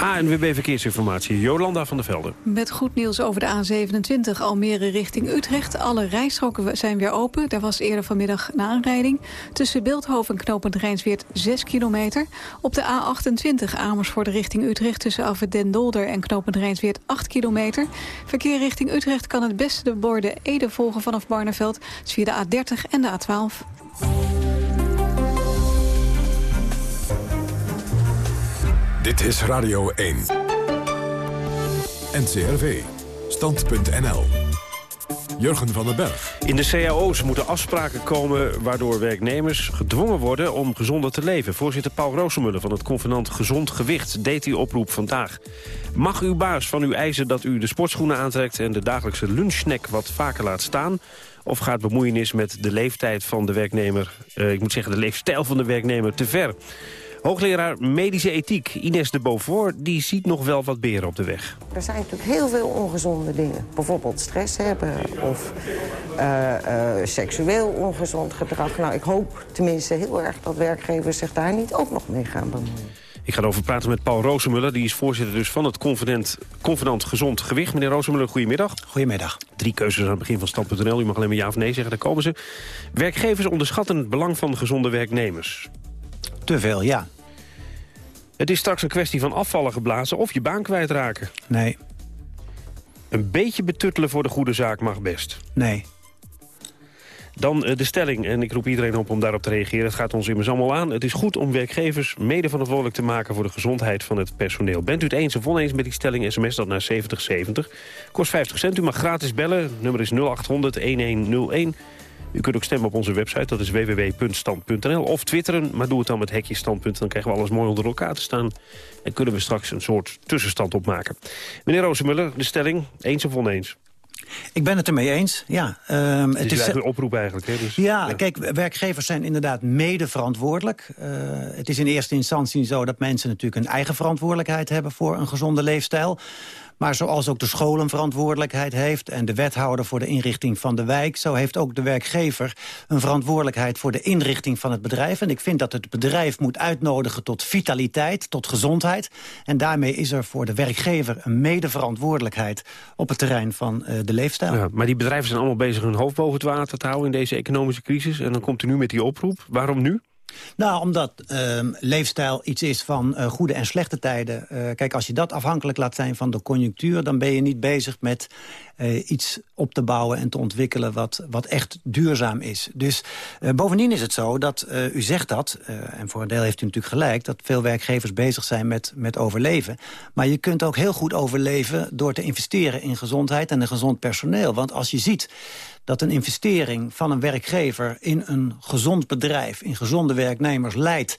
ANWB Verkeersinformatie, Jolanda van der Velde. Met goed nieuws over de A27 Almere richting Utrecht. Alle rijstroken zijn weer open. Daar was eerder vanmiddag een aanrijding. Tussen Beeldhoven en knooppunt Rijnsweert 6 kilometer. Op de A28 Amersfoort richting Utrecht... tussen Afwet Den Dolder en knooppunt Rijnsweert 8 kilometer. Verkeer richting Utrecht kan het beste de borden Ede volgen vanaf Barneveld... dus via de A30 en de A12. Dit is Radio 1. NCRV. Stand.nl. Jurgen van den Berg. In de cao's moeten afspraken komen waardoor werknemers gedwongen worden om gezonder te leven. Voorzitter Paul Roosemuller van het convenant Gezond Gewicht deed die oproep vandaag. Mag uw baas van u eisen dat u de sportschoenen aantrekt en de dagelijkse lunchsnack wat vaker laat staan? Of gaat bemoeienis met de leeftijd van de werknemer, eh, ik moet zeggen de leefstijl van de werknemer, te ver? Hoogleraar medische ethiek Ines de Beaufort die ziet nog wel wat beren op de weg. Er zijn natuurlijk heel veel ongezonde dingen. Bijvoorbeeld stress hebben of eh, eh, seksueel ongezond gedrag. Nou, ik hoop tenminste heel erg dat werkgevers zich daar niet ook nog mee gaan bemoeien. Ik ga erover praten met Paul Roosemuller. Die is voorzitter dus van het convenant, convenant Gezond Gewicht. Meneer Roosemuller, goedemiddag. Goedemiddag. Drie keuzes aan het begin van Stand.nl. U mag alleen maar ja of nee zeggen, daar komen ze. Werkgevers onderschatten het belang van gezonde werknemers. Te veel, ja. Het is straks een kwestie van afvallen geblazen of je baan kwijtraken. Nee. Een beetje betuttelen voor de goede zaak mag best. Nee. Dan uh, de stelling, en ik roep iedereen op om daarop te reageren. Het gaat ons immers allemaal aan. Het is goed om werkgevers mede verantwoordelijk te maken... voor de gezondheid van het personeel. Bent u het eens of oneens met die stelling, sms dat naar 7070. Kost 50 cent, u mag gratis bellen. Nummer is 0800-1101. U kunt ook stemmen op onze website, dat is www.stand.nl. Of twitteren, maar doe het dan met hekje standpunt. Dan krijgen we alles mooi onder elkaar te staan. En kunnen we straks een soort tussenstand opmaken. Meneer Roosemuller, de stelling, eens of oneens? Ik ben het ermee eens, ja. Um, het, het is eigenlijk een oproep eigenlijk. Hè? Dus, ja, ja, kijk, werkgevers zijn inderdaad mede verantwoordelijk. Uh, het is in eerste instantie zo dat mensen natuurlijk een eigen verantwoordelijkheid hebben voor een gezonde leefstijl. Maar zoals ook de school een verantwoordelijkheid heeft... en de wethouder voor de inrichting van de wijk... zo heeft ook de werkgever een verantwoordelijkheid voor de inrichting van het bedrijf. En ik vind dat het bedrijf moet uitnodigen tot vitaliteit, tot gezondheid. En daarmee is er voor de werkgever een medeverantwoordelijkheid... op het terrein van uh, de leefstijl. Ja, maar die bedrijven zijn allemaal bezig hun hoofd boven het water te houden... in deze economische crisis. En dan komt u nu met die oproep. Waarom nu? Nou, omdat uh, leefstijl iets is van uh, goede en slechte tijden. Uh, kijk, als je dat afhankelijk laat zijn van de conjunctuur... dan ben je niet bezig met uh, iets op te bouwen en te ontwikkelen... wat, wat echt duurzaam is. Dus bovendien is het zo dat, u zegt dat... en voor een deel heeft u natuurlijk gelijk... dat veel werkgevers bezig zijn met, met overleven. Maar je kunt ook heel goed overleven... door te investeren in gezondheid en een gezond personeel. Want als je ziet dat een investering van een werkgever in een gezond bedrijf... in gezonde werknemers leidt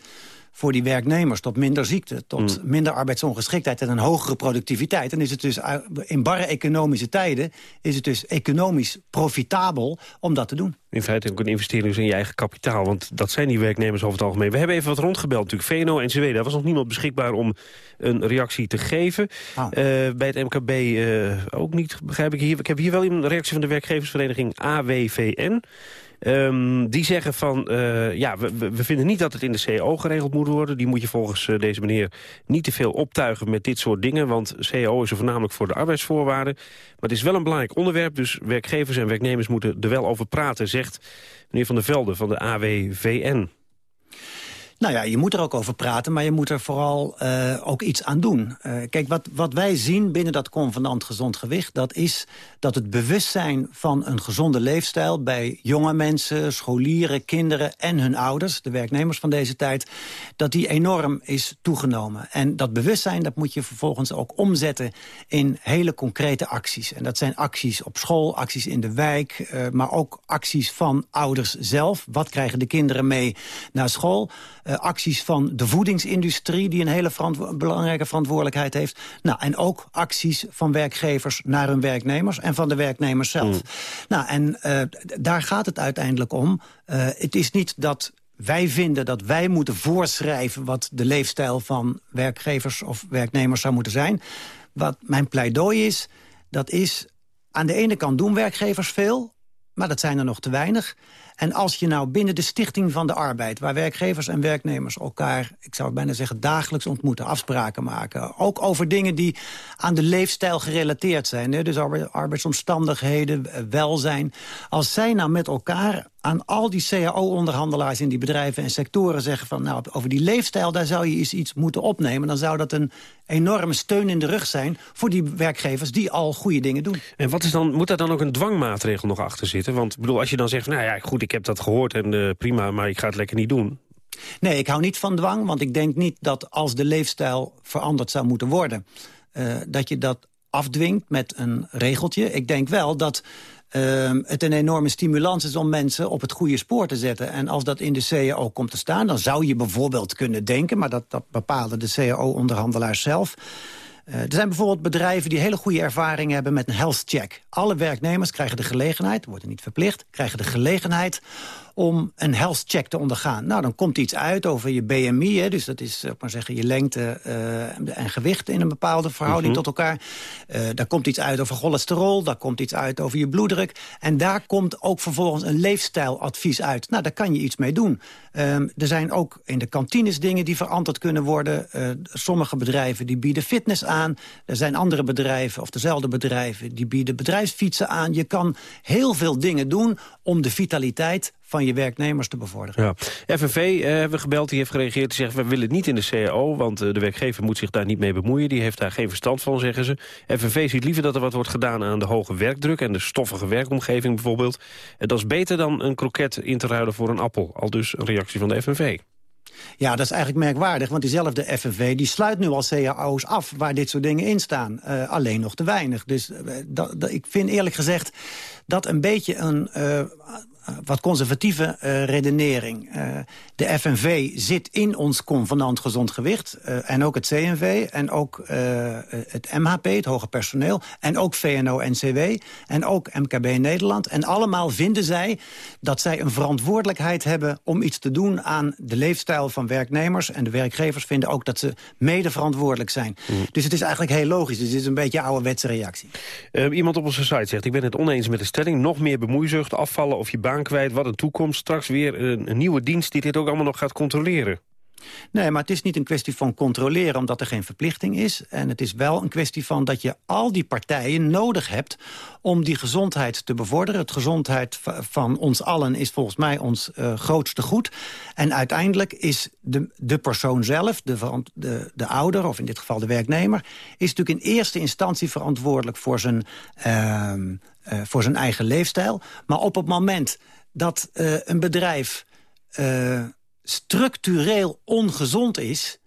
voor die werknemers tot minder ziekte... tot minder arbeidsongeschiktheid en een hogere productiviteit... dan is het dus in barre economische tijden... is het dus economisch profitabel om dat te doen. In feite ook een investering in je eigen kapitaal. Want dat zijn die werknemers over het algemeen. We hebben even wat rondgebeld natuurlijk. VNO-NCW, daar was nog niemand beschikbaar om een reactie te geven. Uh, bij het MKB uh, ook niet, begrijp ik hier. Ik heb hier wel een reactie van de werkgeversvereniging AWVN. Um, die zeggen van, uh, ja, we, vinden niet dat het in de CO geregeld moet worden. Die moet je volgens uh, deze meneer niet te veel optuigen met dit soort dingen. Want CO is er voornamelijk voor de arbeidsvoorwaarden. Maar het is wel een belangrijk onderwerp. Dus werkgevers en werknemers moeten er wel over praten, zegt meneer Van der Velde van de AWVN. Nou ja, je moet er ook over praten, maar je moet er vooral uh, ook iets aan doen. Uh, kijk, wat, wat wij zien binnen dat convenant gezond gewicht... dat is dat het bewustzijn van een gezonde leefstijl... bij jonge mensen, scholieren, kinderen en hun ouders... de werknemers van deze tijd, dat die enorm is toegenomen. En dat bewustzijn, dat moet je vervolgens ook omzetten... in hele concrete acties. En dat zijn acties op school, acties in de wijk... Uh, maar ook acties van ouders zelf. Wat krijgen de kinderen mee naar school... Uh, acties van de voedingsindustrie... die een hele verantwo belangrijke verantwoordelijkheid heeft. Nou, en ook acties van werkgevers naar hun werknemers... en van de werknemers zelf. Mm. Nou, en uh, daar gaat het uiteindelijk om. Uh, het is niet dat wij vinden dat wij moeten voorschrijven... wat de leefstijl van werkgevers of werknemers zou moeten zijn. Wat mijn pleidooi is, dat is... aan de ene kant doen werkgevers veel... maar dat zijn er nog te weinig... En als je nou binnen de Stichting van de Arbeid... waar werkgevers en werknemers elkaar, ik zou bijna zeggen... dagelijks ontmoeten, afspraken maken... ook over dingen die aan de leefstijl gerelateerd zijn... Hè? dus arbeidsomstandigheden, welzijn... als zij nou met elkaar aan al die cao-onderhandelaars in die bedrijven en sectoren zeggen van... nou, over die leefstijl, daar zou je eens iets moeten opnemen. Dan zou dat een enorme steun in de rug zijn voor die werkgevers die al goede dingen doen. En wat is dan, moet daar dan ook een dwangmaatregel nog achter zitten? Want bedoel, als je dan zegt, nou ja, goed, ik heb dat gehoord en uh, prima, maar ik ga het lekker niet doen. Nee, ik hou niet van dwang, want ik denk niet dat als de leefstijl veranderd zou moeten worden... Uh, dat je dat afdwingt met een regeltje. Ik denk wel dat uh, het een enorme stimulans is om mensen op het goede spoor te zetten. En als dat in de CAO komt te staan, dan zou je bijvoorbeeld kunnen denken... maar dat, dat bepalen de CAO-onderhandelaars zelf... Uh, er zijn bijvoorbeeld bedrijven die hele goede ervaring hebben met een health check. Alle werknemers krijgen de gelegenheid, worden niet verplicht... krijgen de gelegenheid om een health check te ondergaan. Nou, dan komt iets uit over je BMI, hè, dus dat is maar zeggen, je lengte uh, en gewicht in een bepaalde verhouding -hmm. tot elkaar. Uh, daar komt iets uit over cholesterol, daar komt iets uit over je bloeddruk. En daar komt ook vervolgens een leefstijladvies uit. Nou, daar kan je iets mee doen. Um, er zijn ook in de kantines dingen die verantwoord kunnen worden. Uh, sommige bedrijven die bieden fitness aan. Er zijn andere bedrijven, of dezelfde bedrijven, die bieden bedrijfsfietsen aan. Je kan heel veel dingen doen om de vitaliteit van je werknemers te bevorderen. Ja. FNV uh, hebben we gebeld, die heeft gereageerd. Die zegt, we willen het niet in de CAO, want uh, de werkgever moet zich daar niet mee bemoeien. Die heeft daar geen verstand van, zeggen ze. FNV ziet liever dat er wat wordt gedaan aan de hoge werkdruk... en de stoffige werkomgeving bijvoorbeeld. En dat is beter dan een kroket in te ruilen voor een appel. Al dus een reactie van de FNV. Ja, dat is eigenlijk merkwaardig, want diezelfde FNV... die sluit nu al cao's af waar dit soort dingen in staan. Uh, alleen nog te weinig. Dus uh, dat, dat, ik vind eerlijk gezegd dat een beetje een... Uh, wat conservatieve uh, redenering. Uh, de FNV zit in ons convenant gezond gewicht. Uh, en ook het CNV. En ook het MHP, het hoger personeel. En ook VNO-NCW. En ook MKB Nederland. En allemaal vinden zij dat zij een verantwoordelijkheid hebben... om iets te doen aan de leefstijl van werknemers. En de werkgevers vinden ook dat ze mede verantwoordelijk zijn. Mm. Dus het is eigenlijk heel logisch. Dus het is een beetje een ouderwetse reactie. iemand op onze site zegt... ik ben het oneens met de stelling. Nog meer bemoeizucht afvallen of je baan kwijt, wat een toekomst. Straks weer een, een, nieuwe dienst die dit ook allemaal nog gaat controleren. Nee, maar het is niet een kwestie van controleren omdat er geen verplichting is. En het is wel een kwestie van dat je al die partijen nodig hebt... om die gezondheid te bevorderen. Het gezondheid van ons allen is volgens mij ons uh, grootste goed. En uiteindelijk is de, de persoon zelf, de, de, de ouder... of in dit geval de werknemer... is natuurlijk in eerste instantie verantwoordelijk voor zijn, uh, uh, voor zijn eigen leefstijl. Maar op het moment dat uh, een bedrijf structureel ongezond is...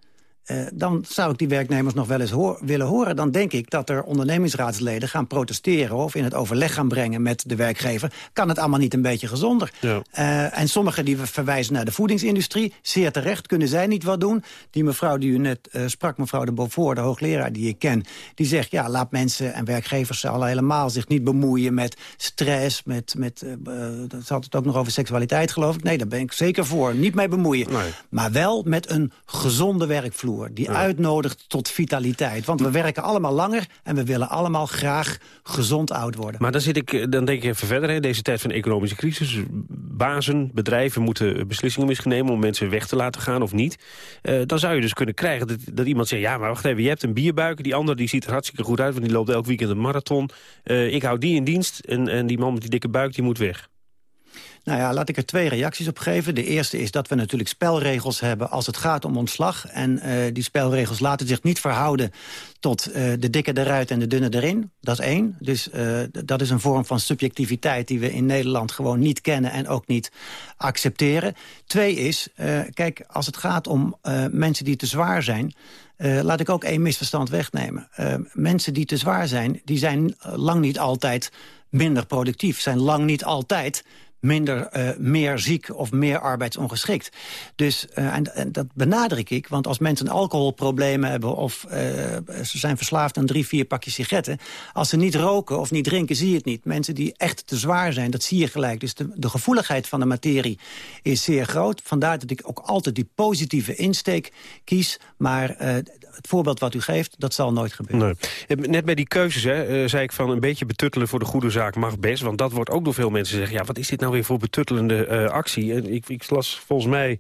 Uh, dan zou ik die werknemers nog wel eens hoor, willen horen. Dan denk ik dat er ondernemingsraadsleden gaan protesteren... of in het overleg gaan brengen met de werkgever. Kan het allemaal niet een beetje gezonder? Ja. Uh, en sommigen die verwijzen naar de voedingsindustrie. Zeer terecht, kunnen zij niet wat doen? Die mevrouw die u net uh, sprak, mevrouw de Beaufort, de hoogleraar die ik ken... die zegt, ja, laat mensen en werkgevers al helemaal zich niet bemoeien... met stress, met... met dat had het ook nog over seksualiteit, geloof ik. Nee, daar ben ik zeker voor. Niet mee bemoeien. Nee. Maar wel met een gezonde werkvloer die uitnodigt tot vitaliteit. Want we werken allemaal langer en we willen allemaal graag gezond oud worden. Maar dan, zit ik, dan denk ik even verder, hè, deze tijd van economische crisis. Bazen, bedrijven moeten beslissingen misschien nemen om mensen weg te laten gaan of niet. Uh, dan zou je dus kunnen krijgen dat, dat, iemand zegt... ja, maar wacht even, je hebt een bierbuik, die ander die ziet er hartstikke goed uit... want die loopt elk weekend een marathon. Uh, ik hou die in dienst en, en die man met die dikke buik die moet weg. Nou ja, laat ik er twee reacties op geven. De eerste is dat we natuurlijk spelregels hebben als het gaat om ontslag. En uh, die spelregels laten zich niet verhouden tot uh, de dikke eruit en de dunne erin. Dat is één. Dus uh, dat is een vorm van subjectiviteit die we in Nederland gewoon niet kennen en ook niet accepteren. Twee is, kijk, als het gaat om mensen die te zwaar zijn... laat ik ook één misverstand wegnemen. mensen die te zwaar zijn, die zijn lang niet altijd minder productief. Zijn lang niet altijd minder, uh, meer ziek of meer arbeidsongeschikt. Dus, uh, en, dat benadruk ik, want als mensen alcoholproblemen hebben... of uh, ze zijn verslaafd aan drie, vier pakjes sigaretten... als ze niet roken of niet drinken, zie je het niet. Mensen die echt te zwaar zijn, dat zie je gelijk. Dus de, de gevoeligheid van de materie is zeer groot. Vandaar dat ik ook altijd die positieve insteek kies. Maar het voorbeeld wat u geeft, dat zal nooit gebeuren. Nee. Net bij die keuzes hè, zei ik van een beetje betuttelen voor de goede zaak mag best. Want dat wordt ook door veel mensen zeggen... ja, wat is dit nou weer voor betuttelende uh, actie. En ik, ik, las volgens mij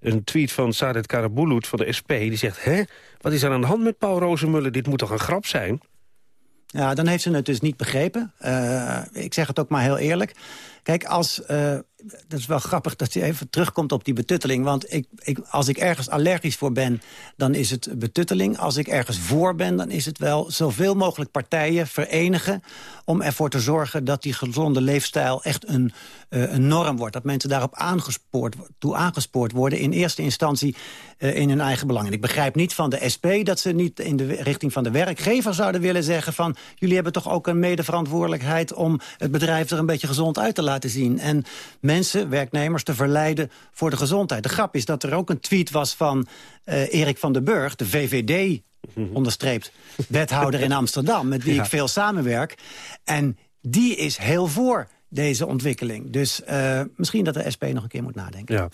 een tweet van Sadet Karabulut van de SP. Die zegt, hè, wat is er aan de hand met Paul Rozenmuller? Dit moet toch een grap zijn? Ja, dan heeft ze het dus niet begrepen. Uh, ik zeg het ook maar heel eerlijk. Kijk, als... Uh, dat is wel grappig dat je even terugkomt op die betutteling. Want ik, ik, als ik ergens allergisch voor ben, dan is het betutteling. Als ik ergens voor ben, dan is het wel zoveel mogelijk partijen verenigen... om ervoor te zorgen dat die gezonde leefstijl echt een, uh, een norm wordt. Dat mensen daarop aangespoord, toe aangespoord worden. In eerste instantie uh, in hun eigen belang. En ik begrijp niet van de SP dat ze niet in de richting van de werkgever zouden willen zeggen... van jullie hebben toch ook een medeverantwoordelijkheid... om het bedrijf er een beetje gezond uit te laten zien. En mensen, werknemers, te verleiden voor de gezondheid. De grap is dat er ook een tweet was van uh, Erik van den Burg, de VVD onderstreept, wethouder in Amsterdam... met wie ja. ik veel samenwerk. En die is heel voor deze ontwikkeling. Dus uh, misschien dat de SP nog een keer moet nadenken. Ja.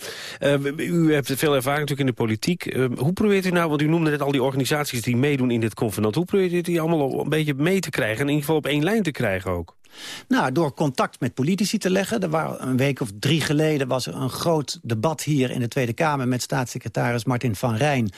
Uh, u hebt veel ervaring natuurlijk in de politiek. Uh, hoe probeert u nou, want u noemde net al die organisaties die meedoen in dit convenant... hoe probeert u die allemaal een beetje mee te krijgen... en in ieder geval op één lijn te krijgen ook? Nou, door contact met politici te leggen. Er waren een week of drie geleden was er een groot debat hier in de Tweede Kamer... met staatssecretaris Martin van Rijn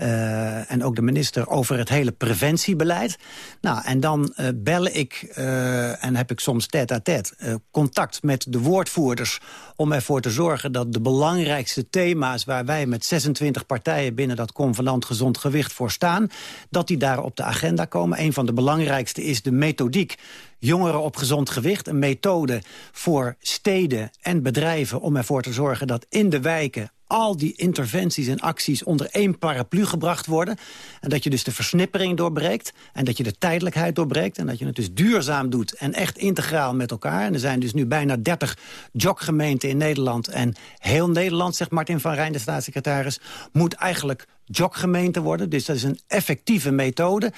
uh, en ook de minister over het hele preventiebeleid. Nou, en dan uh, bel ik uh, en heb ik soms tête-à-tête -tête, contact met de woordvoerders... om ervoor te zorgen dat de belangrijkste thema's... waar wij met 26 partijen binnen dat convenant gezond gewicht voor staan... dat die daar op de agenda komen. Een van de belangrijkste is de methodiek Jongeren op gezond gewicht, een methode voor steden en bedrijven... om ervoor te zorgen dat in de wijken al die interventies en acties onder één paraplu gebracht worden. En dat je dus de versnippering doorbreekt. En dat je de tijdelijkheid doorbreekt. En dat je het dus duurzaam doet en echt integraal met elkaar. En er zijn dus nu bijna 30 joggemeenten in Nederland. En heel Nederland, zegt Martin van Rijn, de staatssecretaris... moet eigenlijk joggemeente worden. Dus dat is een effectieve methode.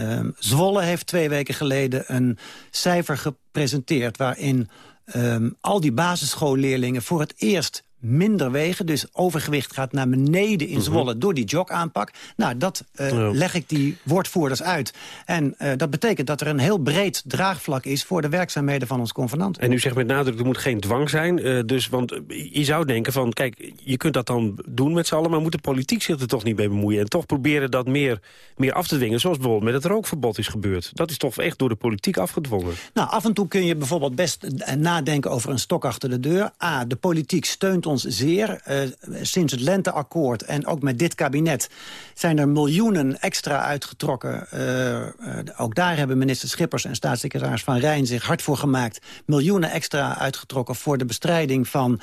Um, Zwolle heeft twee weken geleden een cijfer gepresenteerd... waarin um, al die basisschoolleerlingen voor het eerst minder wegen. Dus overgewicht gaat naar beneden in Zwolle door die jogaanpak. Nou, dat eh, Ja. leg ik die woordvoerders uit. En eh, dat betekent dat er een heel breed draagvlak is... voor de werkzaamheden van ons convenant. En u zegt met nadruk, er moet geen dwang zijn. eh, dus, want je zou denken van, kijk, je kunt dat dan doen met z'n allen... maar moet de politiek zich er toch niet mee bemoeien... en toch proberen dat meer, meer af te dwingen... zoals bijvoorbeeld met het rookverbod is gebeurd. Dat is toch echt door de politiek afgedwongen. Nou, af en toe kun je bijvoorbeeld best nadenken over een stok achter de deur. A, de politiek steunt ons zeer. Eh, sinds het lenteakkoord en ook met dit kabinet... zijn er miljoenen extra uitgetrokken. Eh, eh, ook daar hebben minister Schippers en staatssecretaris Van Rijn... zich hard voor gemaakt. Miljoenen extra uitgetrokken voor de bestrijding van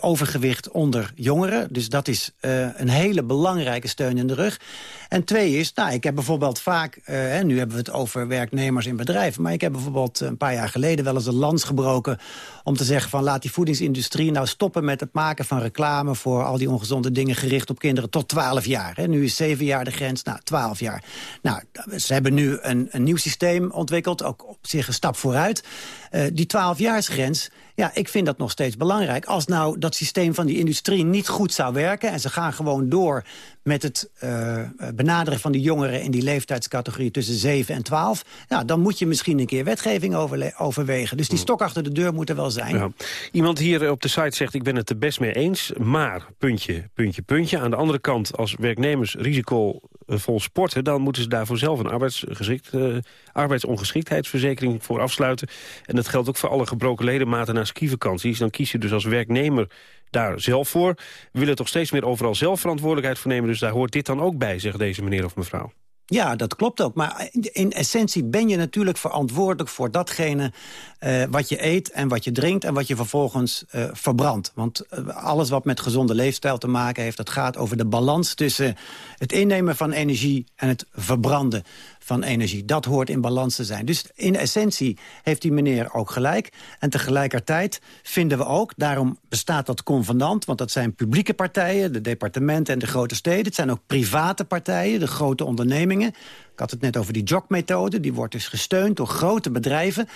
overgewicht onder jongeren. Dus dat is een hele belangrijke steun in de rug. En twee is, nou, ik heb bijvoorbeeld vaak... hè, nu hebben we het over werknemers in bedrijven... maar ik heb bijvoorbeeld een paar jaar geleden wel eens een lans gebroken... om te zeggen van laat die voedingsindustrie nou stoppen met maken van reclame... voor al die ongezonde dingen gericht op kinderen tot 12 jaar. Hè. Nu is 7 jaar de grens, nou 12 jaar. Nou, ze hebben nu een, een nieuw systeem ontwikkeld, ook op zich een stap vooruit. Eh, die 12-jaarsgrens, ja, ik vind dat nog steeds belangrijk. Als nou dat systeem van die industrie niet goed zou werken... en ze gaan gewoon door met het eh, benaderen van die jongeren... in die leeftijdscategorie tussen 7 en 12... Ja, dan moet je misschien een keer wetgeving overwegen. Dus die stok achter de deur moet er wel zijn. Ja. Iemand hier op de site zegt, ik ben het er best mee eens... maar, puntje, puntje, puntje. Aan de andere kant, als werknemers risicovol sporten... dan moeten ze daarvoor zelf een arbeidsgeschikt, eh, arbeidsongeschiktheidsverzekering voor afsluiten. En dat geldt ook voor alle gebroken ledematen na skivakanties. Dan kies je dus als werknemer daar zelf voor. We willen toch steeds meer overal zelf verantwoordelijkheid voor nemen... dus daar hoort dit dan ook bij, zegt deze meneer of mevrouw. Ja, dat klopt ook. Maar in essentie ben je natuurlijk verantwoordelijk voor datgene eh, wat je eet en wat je drinkt en wat je vervolgens eh, verbrandt. Want eh, alles wat met gezonde leefstijl te maken heeft, dat gaat over de balans tussen het innemen van energie en het verbranden van energie. Dat hoort in balans te zijn. Dus in essentie heeft die meneer ook gelijk. En tegelijkertijd vinden we ook, daarom bestaat dat convenant... want dat zijn publieke partijen, de departementen en de grote steden. Het zijn ook private partijen, de grote ondernemingen. Ik had het net over die jogmethode. Die wordt dus gesteund door grote bedrijven.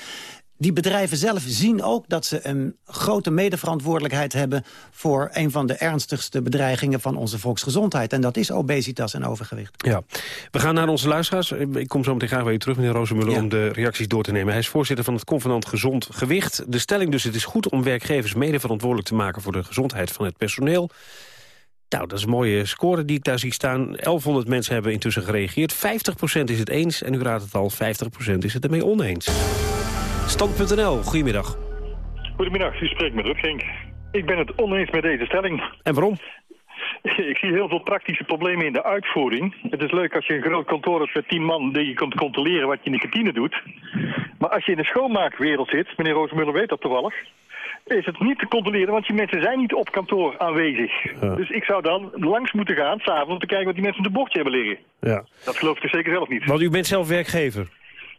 Die bedrijven zelf zien ook dat ze een grote medeverantwoordelijkheid hebben... voor een van de ernstigste bedreigingen van onze volksgezondheid. En dat is obesitas en overgewicht. Ja, we gaan naar onze luisteraars. Ik kom zo meteen graag bij u terug, meneer Rozenmuller, om de reacties door te nemen. Hij is voorzitter van het Convenant Gezond Gewicht. De stelling dus, het is goed om werkgevers mede verantwoordelijk te maken... voor de gezondheid van het personeel. Nou, dat is een mooie score die ik daar zie staan. 1100 mensen hebben intussen gereageerd. 50% is het eens en u raadt het al, 50% is het ermee oneens. Stand.nl, goedemiddag. Goedemiddag, u spreekt met Rutgink. Ik ben het oneens met deze stelling. En waarom? Ik zie heel veel praktische problemen in de uitvoering. Het is leuk als je een groot kantoor hebt met tien man die je kunt controleren wat je in de kantine doet. Maar als je in de schoonmaakwereld zit, meneer Roosmuller weet dat toevallig, is het niet te controleren, want die mensen zijn niet op kantoor aanwezig. Dus ik zou dan langs moeten gaan, s'avonds, om te kijken wat die mensen op de bordje hebben liggen. Ja. Dat geloof ik dus zeker zelf niet. Want u bent zelf werkgever.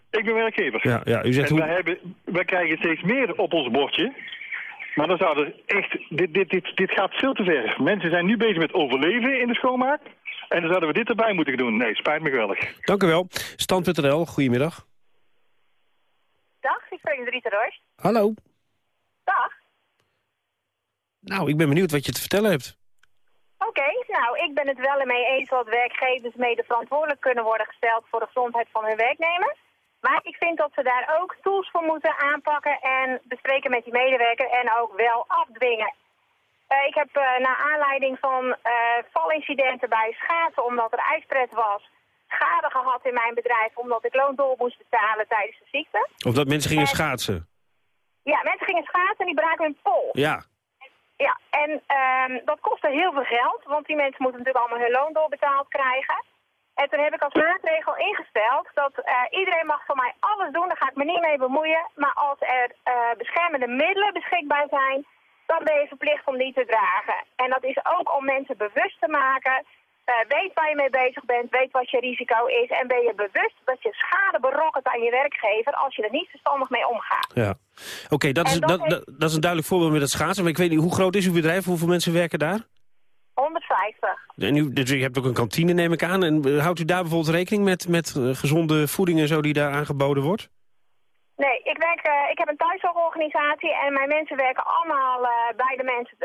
Ik ben werkgever. Ja, ja, u zegt en hoe- wij, hebben, wij krijgen steeds meer op ons bordje. Maar dan zou er echt... Dit, dit, dit, dit gaat veel te ver. Mensen zijn nu bezig met overleven in de schoonmaak. En dan zouden we dit erbij moeten doen. Nee, spijt me geweldig. Dank u wel. Stand.nl, goedemiddag. Dag, ik spreek met Rita Dorst. Hallo. Dag. Nou, ik ben benieuwd wat je te vertellen hebt. Oké, nou, ik ben het wel ermee eens dat werkgevers mede verantwoordelijk kunnen worden gesteld voor de gezondheid van hun werknemers. Maar ik vind dat ze daar ook tools voor moeten aanpakken en bespreken met die medewerker en ook wel afdwingen. Eh, ik heb eh naar aanleiding van eh, valincidenten bij schaatsen, omdat er ijspret was, schade gehad in mijn bedrijf omdat ik loondol moest betalen tijdens de ziekte. Of dat mensen gingen En- schaatsen. Ja, mensen gingen schaatsen en die braken hun pol. Ja. Ja, en ehm, dat kostte heel veel geld, want die mensen moeten natuurlijk allemaal hun loon doorbetaald krijgen. En toen heb ik als maatregel ingesteld dat eh, iedereen mag van mij alles doen, daar ga ik me niet mee bemoeien. Maar als er eh, beschermende middelen beschikbaar zijn, dan ben je verplicht om die te dragen. En dat is ook om mensen bewust te maken. eh, weet waar je mee bezig bent, weet wat je risico is. En ben je bewust dat je schade berokkent aan je werkgever als je er niet verstandig mee omgaat. Ja. Oké, dat, is, En dat dat, heeft- dat, dat is een duidelijk voorbeeld met het schaatsen. Maar ik weet niet, hoe groot is uw bedrijf? Hoeveel mensen werken daar? 150. En u, dus u hebt ook een kantine, neem ik aan. En eh, houdt u daar bijvoorbeeld rekening met, met eh, gezonde voeding en zo die daar aangeboden wordt? Nee, ik, werk, eh, ik heb een thuiszorgorganisatie en mijn mensen werken allemaal eh, bij de mensen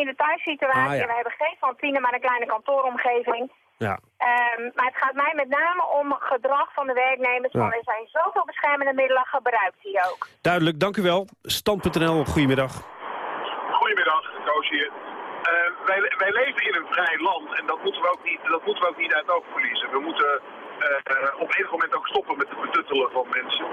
in de thuissituatie. Ah, ja. We hebben geen kantine, maar een kleine kantooromgeving. Ja. Ehm, maar het gaat mij met name om gedrag van de werknemers. Ja. Want er zijn zoveel beschermende middelen gebruikt die ook. Duidelijk, dank u wel. Stand.nl, goedemiddag. Goedemiddag, Koos hier. Eh, wij, wij leven in een vrij land en dat moeten we ook niet, dat moeten we ook niet uit het oog verliezen. We moeten eh, op enig moment ook stoppen met het betuttelen van mensen.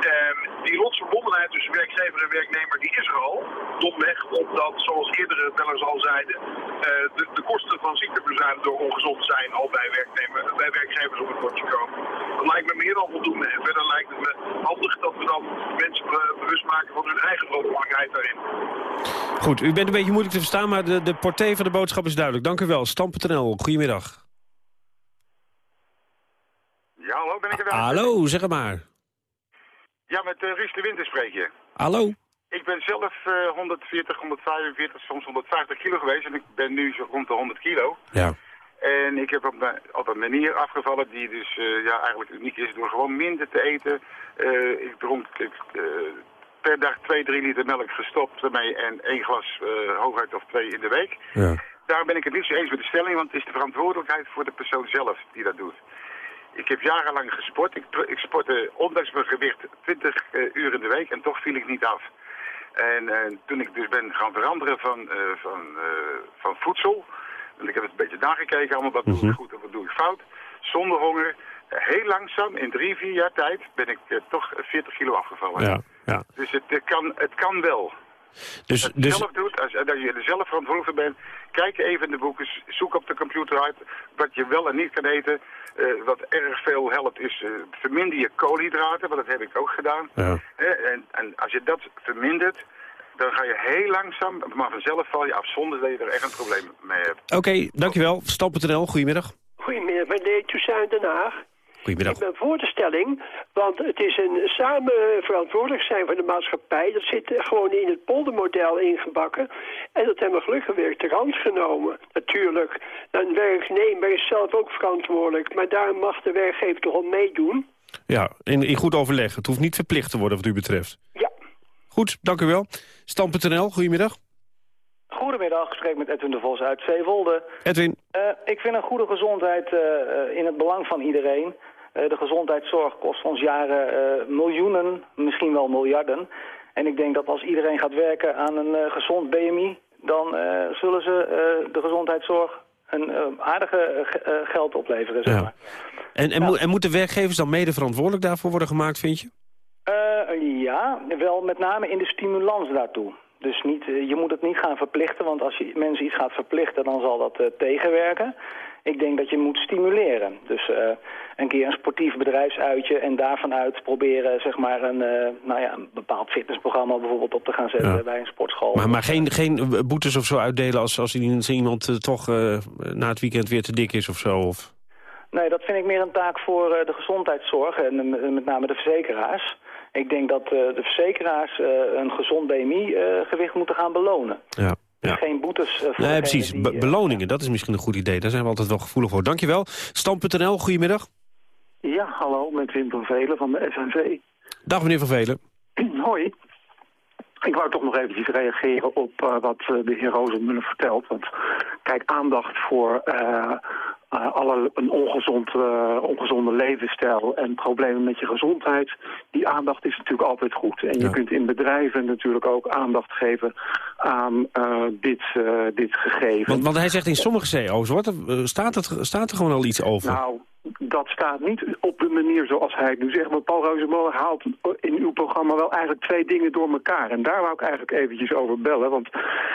Ehm, die lotsverbondenheid tussen werkgever en werknemer die is er al. Domweg omdat, zoals eerdere bellers al zeiden, eh, de, de kosten van ziekteverzuim door ongezond zijn al bij, werknemer, bij werkgevers op het bordje komen. Dat lijkt me meer dan voldoende. En verder lijkt het me handig dat we dan mensen be- bewust maken van hun eigen verantwoordelijkheid daarin. Goed, u bent een beetje moeilijk te verstaan, maar de, de portée van de boodschap is duidelijk. Dank u wel. Stand.nl, goedemiddag. Ja, hallo, ben ik er weer? Hallo, zeg het maar. Ja, met uh, Ries de Winter spreek je. Hallo. Ik ben zelf eh 140, 145, soms 150 kilo geweest en ik ben nu zo rond de 100 kilo. Ja. En ik heb op, mijn- op een manier afgevallen die dus eh, ja, eigenlijk uniek is door gewoon minder te eten. Eh, ik dronk ik, eh, per dag 2, 3 liter melk gestopt ermee en één glas hooguit of twee in de week. Ja. Daar ben ik het niet zo eens met de stelling, want het is de verantwoordelijkheid voor de persoon zelf die dat doet. Ik heb jarenlang gesport. Ik, ik sportte ondanks mijn gewicht 20 eh, uur in de week en toch viel ik niet af. En toen ik dus ben gaan veranderen van, van, van voedsel, en ik heb het een beetje nagekeken, allemaal wat doe ik goed en wat doe ik fout, zonder honger, eh, heel langzaam, in drie, vier jaar tijd, ben ik eh, toch 40 kilo afgevallen. Ja, ja. Dus het, kan, het kan wel. Dus, Als je dus, zelf doet, als, je er zelf verantwoordelijk voor bent, kijk even in de boeken, zoek op de computer uit wat je wel en niet kan eten. Eh, wat erg veel helpt is, eh, verminder je koolhydraten, want dat heb ik ook gedaan. ja. En, en als je dat vermindert, dan ga je heel langzaam, maar vanzelf val je af zonder dat je er echt een probleem mee hebt. Oké, dankjewel. Stand.nl, goedemiddag. Goedemiddag, meneer Toussaint Den Haag. Goedemiddag. Ik ben voor de stelling, want het is een samen verantwoordelijk zijn van de maatschappij. Dat zit gewoon in het poldermodel ingebakken. En dat hebben we gelukkig weer ter hand genomen. Natuurlijk, een werknemer is zelf ook verantwoordelijk. Maar daar mag de werkgever toch al meedoen. Ja, in, in goed overleg. Het hoeft niet verplicht te worden wat u betreft. Ja. Goed, dank u wel. Stand.nl, goedemiddag. Goedemiddag, ik spreek met Edwin de Vos uit Zeewolde. Edwin. Eh, ik vind een goede gezondheid eh, eh, in het belang van iedereen. De gezondheidszorg kost ons jaren miljoenen, misschien wel miljarden. En ik denk dat als iedereen gaat werken aan een gezond BMI... dan zullen ze de gezondheidszorg een aardige ge- geld opleveren, zeg maar. En, en, moet- en moeten werkgevers dan mede verantwoordelijk daarvoor worden gemaakt, vind je? Eh, ja, wel met name in de stimulans daartoe. Dus niet, eh, je moet het niet gaan verplichten, want als je mensen iets gaat verplichten, dan zal dat eh, tegenwerken. Ik denk dat je moet stimuleren. Dus een keer een sportief bedrijfsuitje en daarvan uit proberen zeg maar een, nou ja, een bepaald fitnessprogramma bijvoorbeeld op te gaan zetten Ja. bij een sportschool. Maar, maar geen, geen boetes of zo uitdelen als, als iemand, toch na het weekend weer te dik is of zo? Of... Nee, dat vind ik meer een taak voor de gezondheidszorg en met name de verzekeraars. Ik denk dat eh, de verzekeraars eh, een gezond BMI-gewicht moeten gaan belonen. Ja. Dus geen boetes eh, voor Nee, precies. die, Be- eh, beloningen, dat is misschien een goed idee. Daar zijn we altijd wel gevoelig voor. Dankjewel. Stand.nl, goedemiddag. Ja, hallo, met Wim van Velen van de FNV. Dag meneer Van Velen. Hoi. Ik wou toch nog eventjes reageren op eh, wat eh, de heer Rozenmuller vertelt. Want kijk, aandacht voor eh, alle, een ongezond, ongezonde levensstijl en problemen met je gezondheid... die aandacht is natuurlijk altijd goed. En je kunt in bedrijven natuurlijk ook aandacht geven aan dit, dit gegeven. Want, want hij zegt in sommige CO's, wordt er, staat, het, staat er gewoon al iets over? Nou, dat staat niet op de manier zoals hij het nu zegt. Maar Paul Rozemolen haalt in uw programma wel eigenlijk twee dingen door elkaar. En daar wou ik eigenlijk eventjes over bellen. Want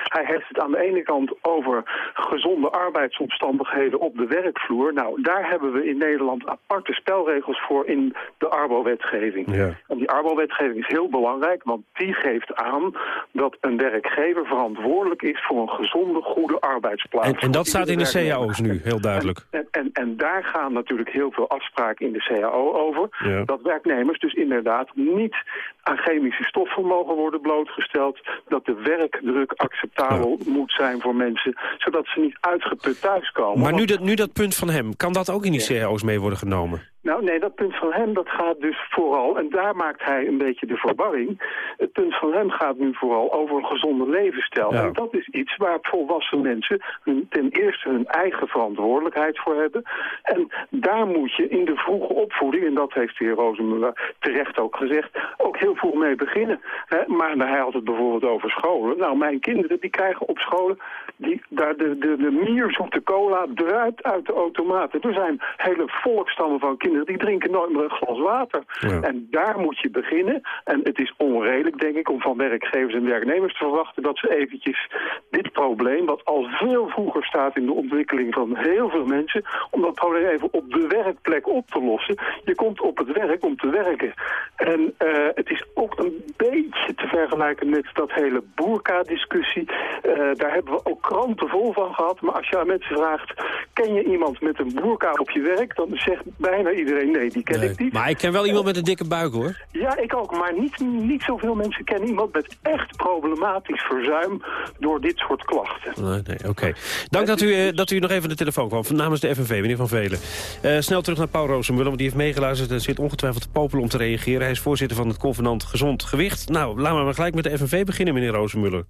hij heeft het aan de ene kant over gezonde arbeidsomstandigheden op de werkvloer. Nou, daar hebben we in Nederland aparte spelregels voor in de Arbo-wetgeving. Ja. En die Arbo-wetgeving is heel belangrijk, want die geeft aan dat een werkgever verantwoordelijk is voor een gezonde, goede arbeidsplaats. En, en dat staat in de werknemer. CAO's nu, heel duidelijk. En, en, en daar gaan natuurlijk heel veel afspraken in de CAO over. Ja. Dat werknemers dus inderdaad niet aan chemische stoffen mogen worden blootgesteld. Dat de werkdruk acceptabel moet zijn voor mensen. Zodat ze niet uitgeput thuiskomen. Maar nu dat, nu dat punt van hem, kan dat ook in die CAO's mee worden genomen? Nou, nee, dat punt van hem dat gaat dus vooral, en daar maakt hij een beetje de verwarring. Het punt van hem gaat nu vooral over een gezonde levensstijl. En dat is iets waar volwassen mensen hun, ten eerste hun eigen verantwoordelijkheid voor hebben. En daar moet je in de vroege opvoeding, en dat heeft de heer Rozenmuller terecht ook gezegd, ook heel vroeg mee beginnen. Hè, maar hij had het bijvoorbeeld over scholen. Nou, mijn kinderen die krijgen op scholen die, daar de, de, de mierzoete cola druipt uit de automaten. Er zijn hele volkstammen van kinderen die drinken nooit meer een glas water. En daar moet je beginnen. En het is onredelijk, denk ik, om van werkgevers en werknemers te verwachten dat ze eventjes dit probleem, wat al veel vroeger staat in de ontwikkeling van heel veel mensen, om dat probleem even op de werkplek op te lossen. Je komt op het werk om te werken. En uh, het is ook een beetje te vergelijken met dat hele boerka-discussie. Uh, daar hebben we ook kranten vol van gehad. Maar als je aan mensen vraagt, ken je iemand met een boerka op je werk? Dan zegt bijna iedereen nee, die ken ik niet. Maar ik ken wel iemand met een dikke buik hoor. Ja, ik ook. Maar niet, niet zoveel mensen kennen iemand met echt problematisch verzuim door dit soort klachten. Nee, nee, oké. Dank dat u, eh, dat u nog even de telefoon kwam. Namens de FNV, meneer Van Velen. Uh, snel terug naar Paul Roosenmuller, want die heeft meegeluisterd... en zit ongetwijfeld te popelen om te reageren. Hij is voorzitter van het convenant Gezond Gewicht. Nou, laten we maar gelijk met de FNV beginnen, meneer Roosenmuller.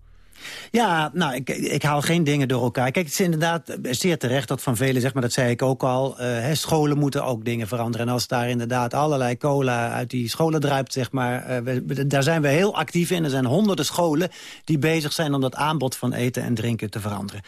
Ja, nou, ik, ik haal geen dingen door elkaar. Kijk, het is inderdaad zeer terecht dat Van Velen, zeg maar, dat zei ik ook al... Uh, scholen moeten ook dingen veranderen. En als daar inderdaad allerlei cola uit die scholen druipt, zeg maar... We, daar zijn we heel actief in. Er zijn honderden scholen die bezig zijn om dat aanbod van eten en drinken te veranderen.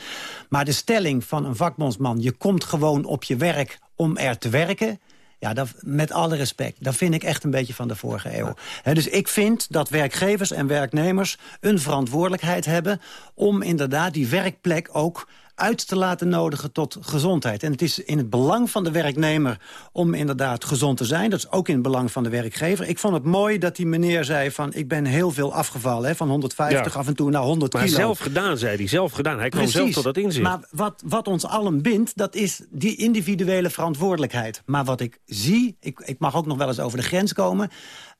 Maar de stelling van een vakbondsman, je komt gewoon op je werk om er te werken... Ja, dat, met alle respect. Dat vind ik echt een beetje van de vorige eeuw. dus ik vind dat werkgevers en werknemers een verantwoordelijkheid hebben... om inderdaad die werkplek ook uit te laten nodigen tot gezondheid. En het is in het belang van de werknemer om inderdaad gezond te zijn. Dat is ook in het belang van de werkgever. Ik vond het mooi dat die meneer zei van... ik ben heel veel afgevallen, hè, van 150 af en toe naar 100 maar kilo. zelf gedaan, zei hij. Zelf gedaan. Hij kwam zelf tot dat inzicht. Maar wat, wat ons allen bindt, dat is die individuele verantwoordelijkheid. Maar wat ik zie, ik, ik mag ook nog wel eens over de grens komen...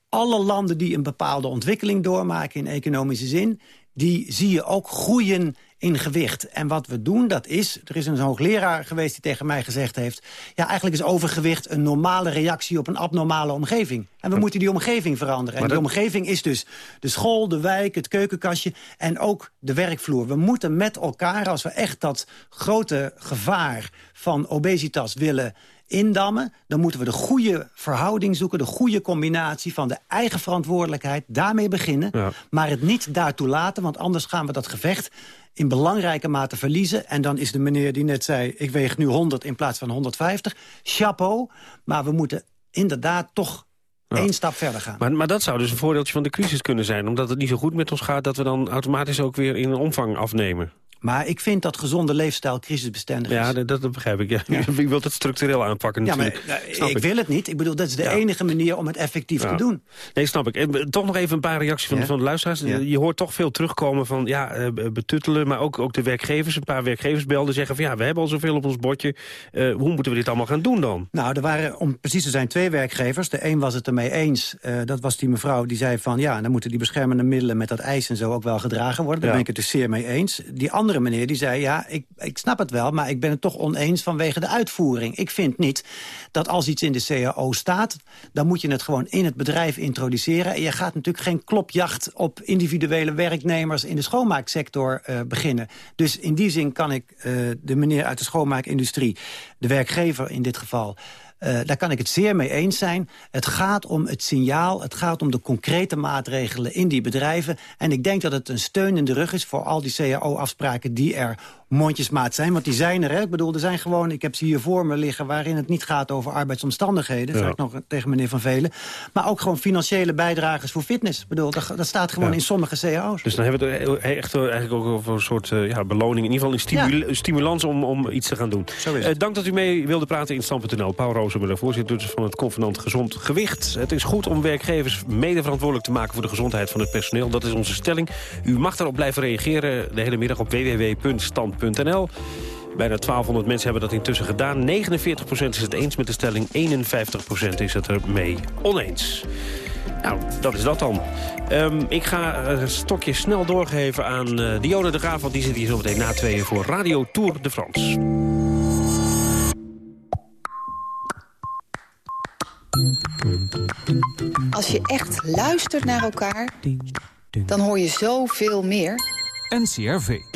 alle landen die een bepaalde ontwikkeling doormaken in economische zin... die zie je ook groeien in gewicht. En wat we doen, dat is... Er is een hoogleraar geweest die tegen mij gezegd heeft... ja, eigenlijk is overgewicht een normale reactie op een abnormale omgeving. En we moeten die omgeving veranderen. En die omgeving is dus de school, de wijk, het keukenkastje... en ook de werkvloer. We moeten met elkaar, als we echt dat grote gevaar van obesitas willen indammen... dan moeten we de goede verhouding zoeken, de goede combinatie... van de eigen verantwoordelijkheid, daarmee beginnen... maar het niet daartoe laten, want anders gaan we dat gevecht in belangrijke mate verliezen. En dan is de meneer die net zei, ik weeg nu 100 in plaats van 150. Chapeau, maar we moeten inderdaad toch één stap verder gaan. Maar, maar dat zou dus een voordeeltje van de crisis kunnen zijn. Omdat het niet zo goed met ons gaat... dat we dan automatisch ook weer in omvang afnemen. Maar ik vind dat gezonde leefstijl crisisbestendig is. Ja, dat, dat begrijp ik. Ja. ja. Je wilt het structureel aanpakken natuurlijk. Ja, maar ik, wil het niet. Ik bedoel, dat is de enige manier om het effectief te doen. Nee, snap ik. En, toch nog even een paar reacties van, van de luisteraars. Je hoort toch veel terugkomen van ja, uh, betuttelen, maar ook, ook de werkgevers. Een paar werkgevers belden zeggen van ja, we hebben al zoveel op ons bordje. Uh, hoe moeten we dit allemaal gaan doen dan? Nou, er waren, om precies te zijn, twee werkgevers. De een was het ermee eens. Uh, dat was die mevrouw die zei van ja, dan moeten die beschermende middelen met dat ijs en zo ook wel gedragen worden. Daar ben ik het dus zeer mee eens. Die andere meneer die zei ja, ik, ik snap het wel, maar ik ben het toch oneens vanwege de uitvoering. Ik vind niet dat als iets in de CAO staat, dan moet je het gewoon in het bedrijf introduceren. En je gaat natuurlijk geen klopjacht op individuele werknemers in de schoonmaaksector uh, beginnen. Dus in die zin kan ik uh, de meneer uit de schoonmaakindustrie, de werkgever in dit geval... Uh, daar kan ik het zeer mee eens zijn. Het gaat om het signaal, het gaat om de concrete maatregelen in die bedrijven. En ik denk dat het een steun in de rug is voor al die CAO-afspraken die er mondjesmaat zijn. Want die zijn er, hè. Ik bedoel, er zijn gewoon, ik heb ze hier voor me liggen... waarin het niet gaat over arbeidsomstandigheden. Dat ja. ik nog tegen meneer Van Velen. Maar ook gewoon financiële bijdragers voor fitness. Ik bedoel, dat, dat staat gewoon ja. in sommige cao's. Dus dan hebben we het echt eigenlijk ook over een soort uh, ja, beloning. In ieder geval een stimul ja. stimulans om, om iets te gaan doen. Uh, dank dat u mee wilde praten in Stam.nl. Paul Rozenmuller, voorzitter van het Convenant Gezond Gewicht. Het is goed om werkgevers mede verantwoordelijk te maken... voor de gezondheid van het personeel. Dat is onze stelling. U mag daarop blijven reageren de hele middag op www.stand stand.nl. Bijna 1200 mensen hebben dat intussen gedaan. 49% is het eens met de stelling, 51% is het er mee oneens. Nou, dat is dat dan. Um, ik ga een stokje snel doorgeven aan uh, Dionne de Graaf... want die zit hier zo meteen na tweeën voor Radio Tour de France. Als je echt luistert naar elkaar, dan hoor je zoveel meer. NCRV.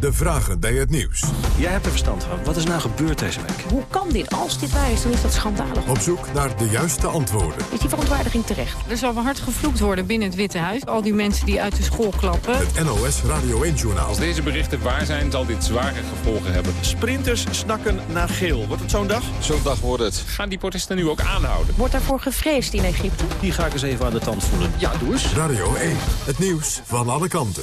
De vragen bij het nieuws. Jij hebt er verstand van. Wat is nou gebeurd deze week? Hoe kan dit? Als dit waar is, dan is dat schandalig. Op zoek naar de juiste antwoorden. Is die verontwaardiging terecht? Er zal wel hard gevloekt worden binnen het Witte Huis. Al die mensen die uit de school klappen. Het NOS Radio 1-journaal. Als deze berichten waar zijn, zal dit zware gevolgen hebben. Sprinters snakken naar geel. Wordt het zo'n dag? Zo'n dag wordt het. Gaan die protesten nu ook aanhouden? Wordt daarvoor gevreesd in Egypte? Die ga ik eens even aan de tand voelen. Ja, doe eens. Radio 1. Het nieuws van alle kanten.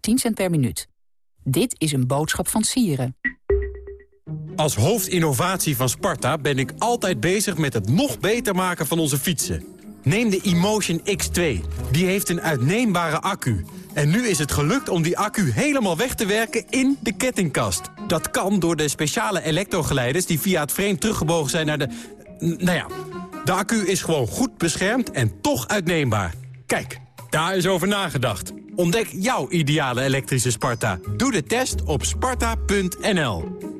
10 cent per minuut. Dit is een boodschap van Sieren. Als hoofdinnovatie van Sparta ben ik altijd bezig met het nog beter maken van onze fietsen. Neem de Emotion X2. Die heeft een uitneembare accu. En nu is het gelukt om die accu helemaal weg te werken in de kettingkast. Dat kan door de speciale elektrogeleiders die via het frame teruggebogen zijn naar de... Nou ja, de accu is gewoon goed beschermd en toch uitneembaar. Kijk, daar is over nagedacht. Ontdek jouw ideale elektrische Sparta. Doe de test op sparta.nl.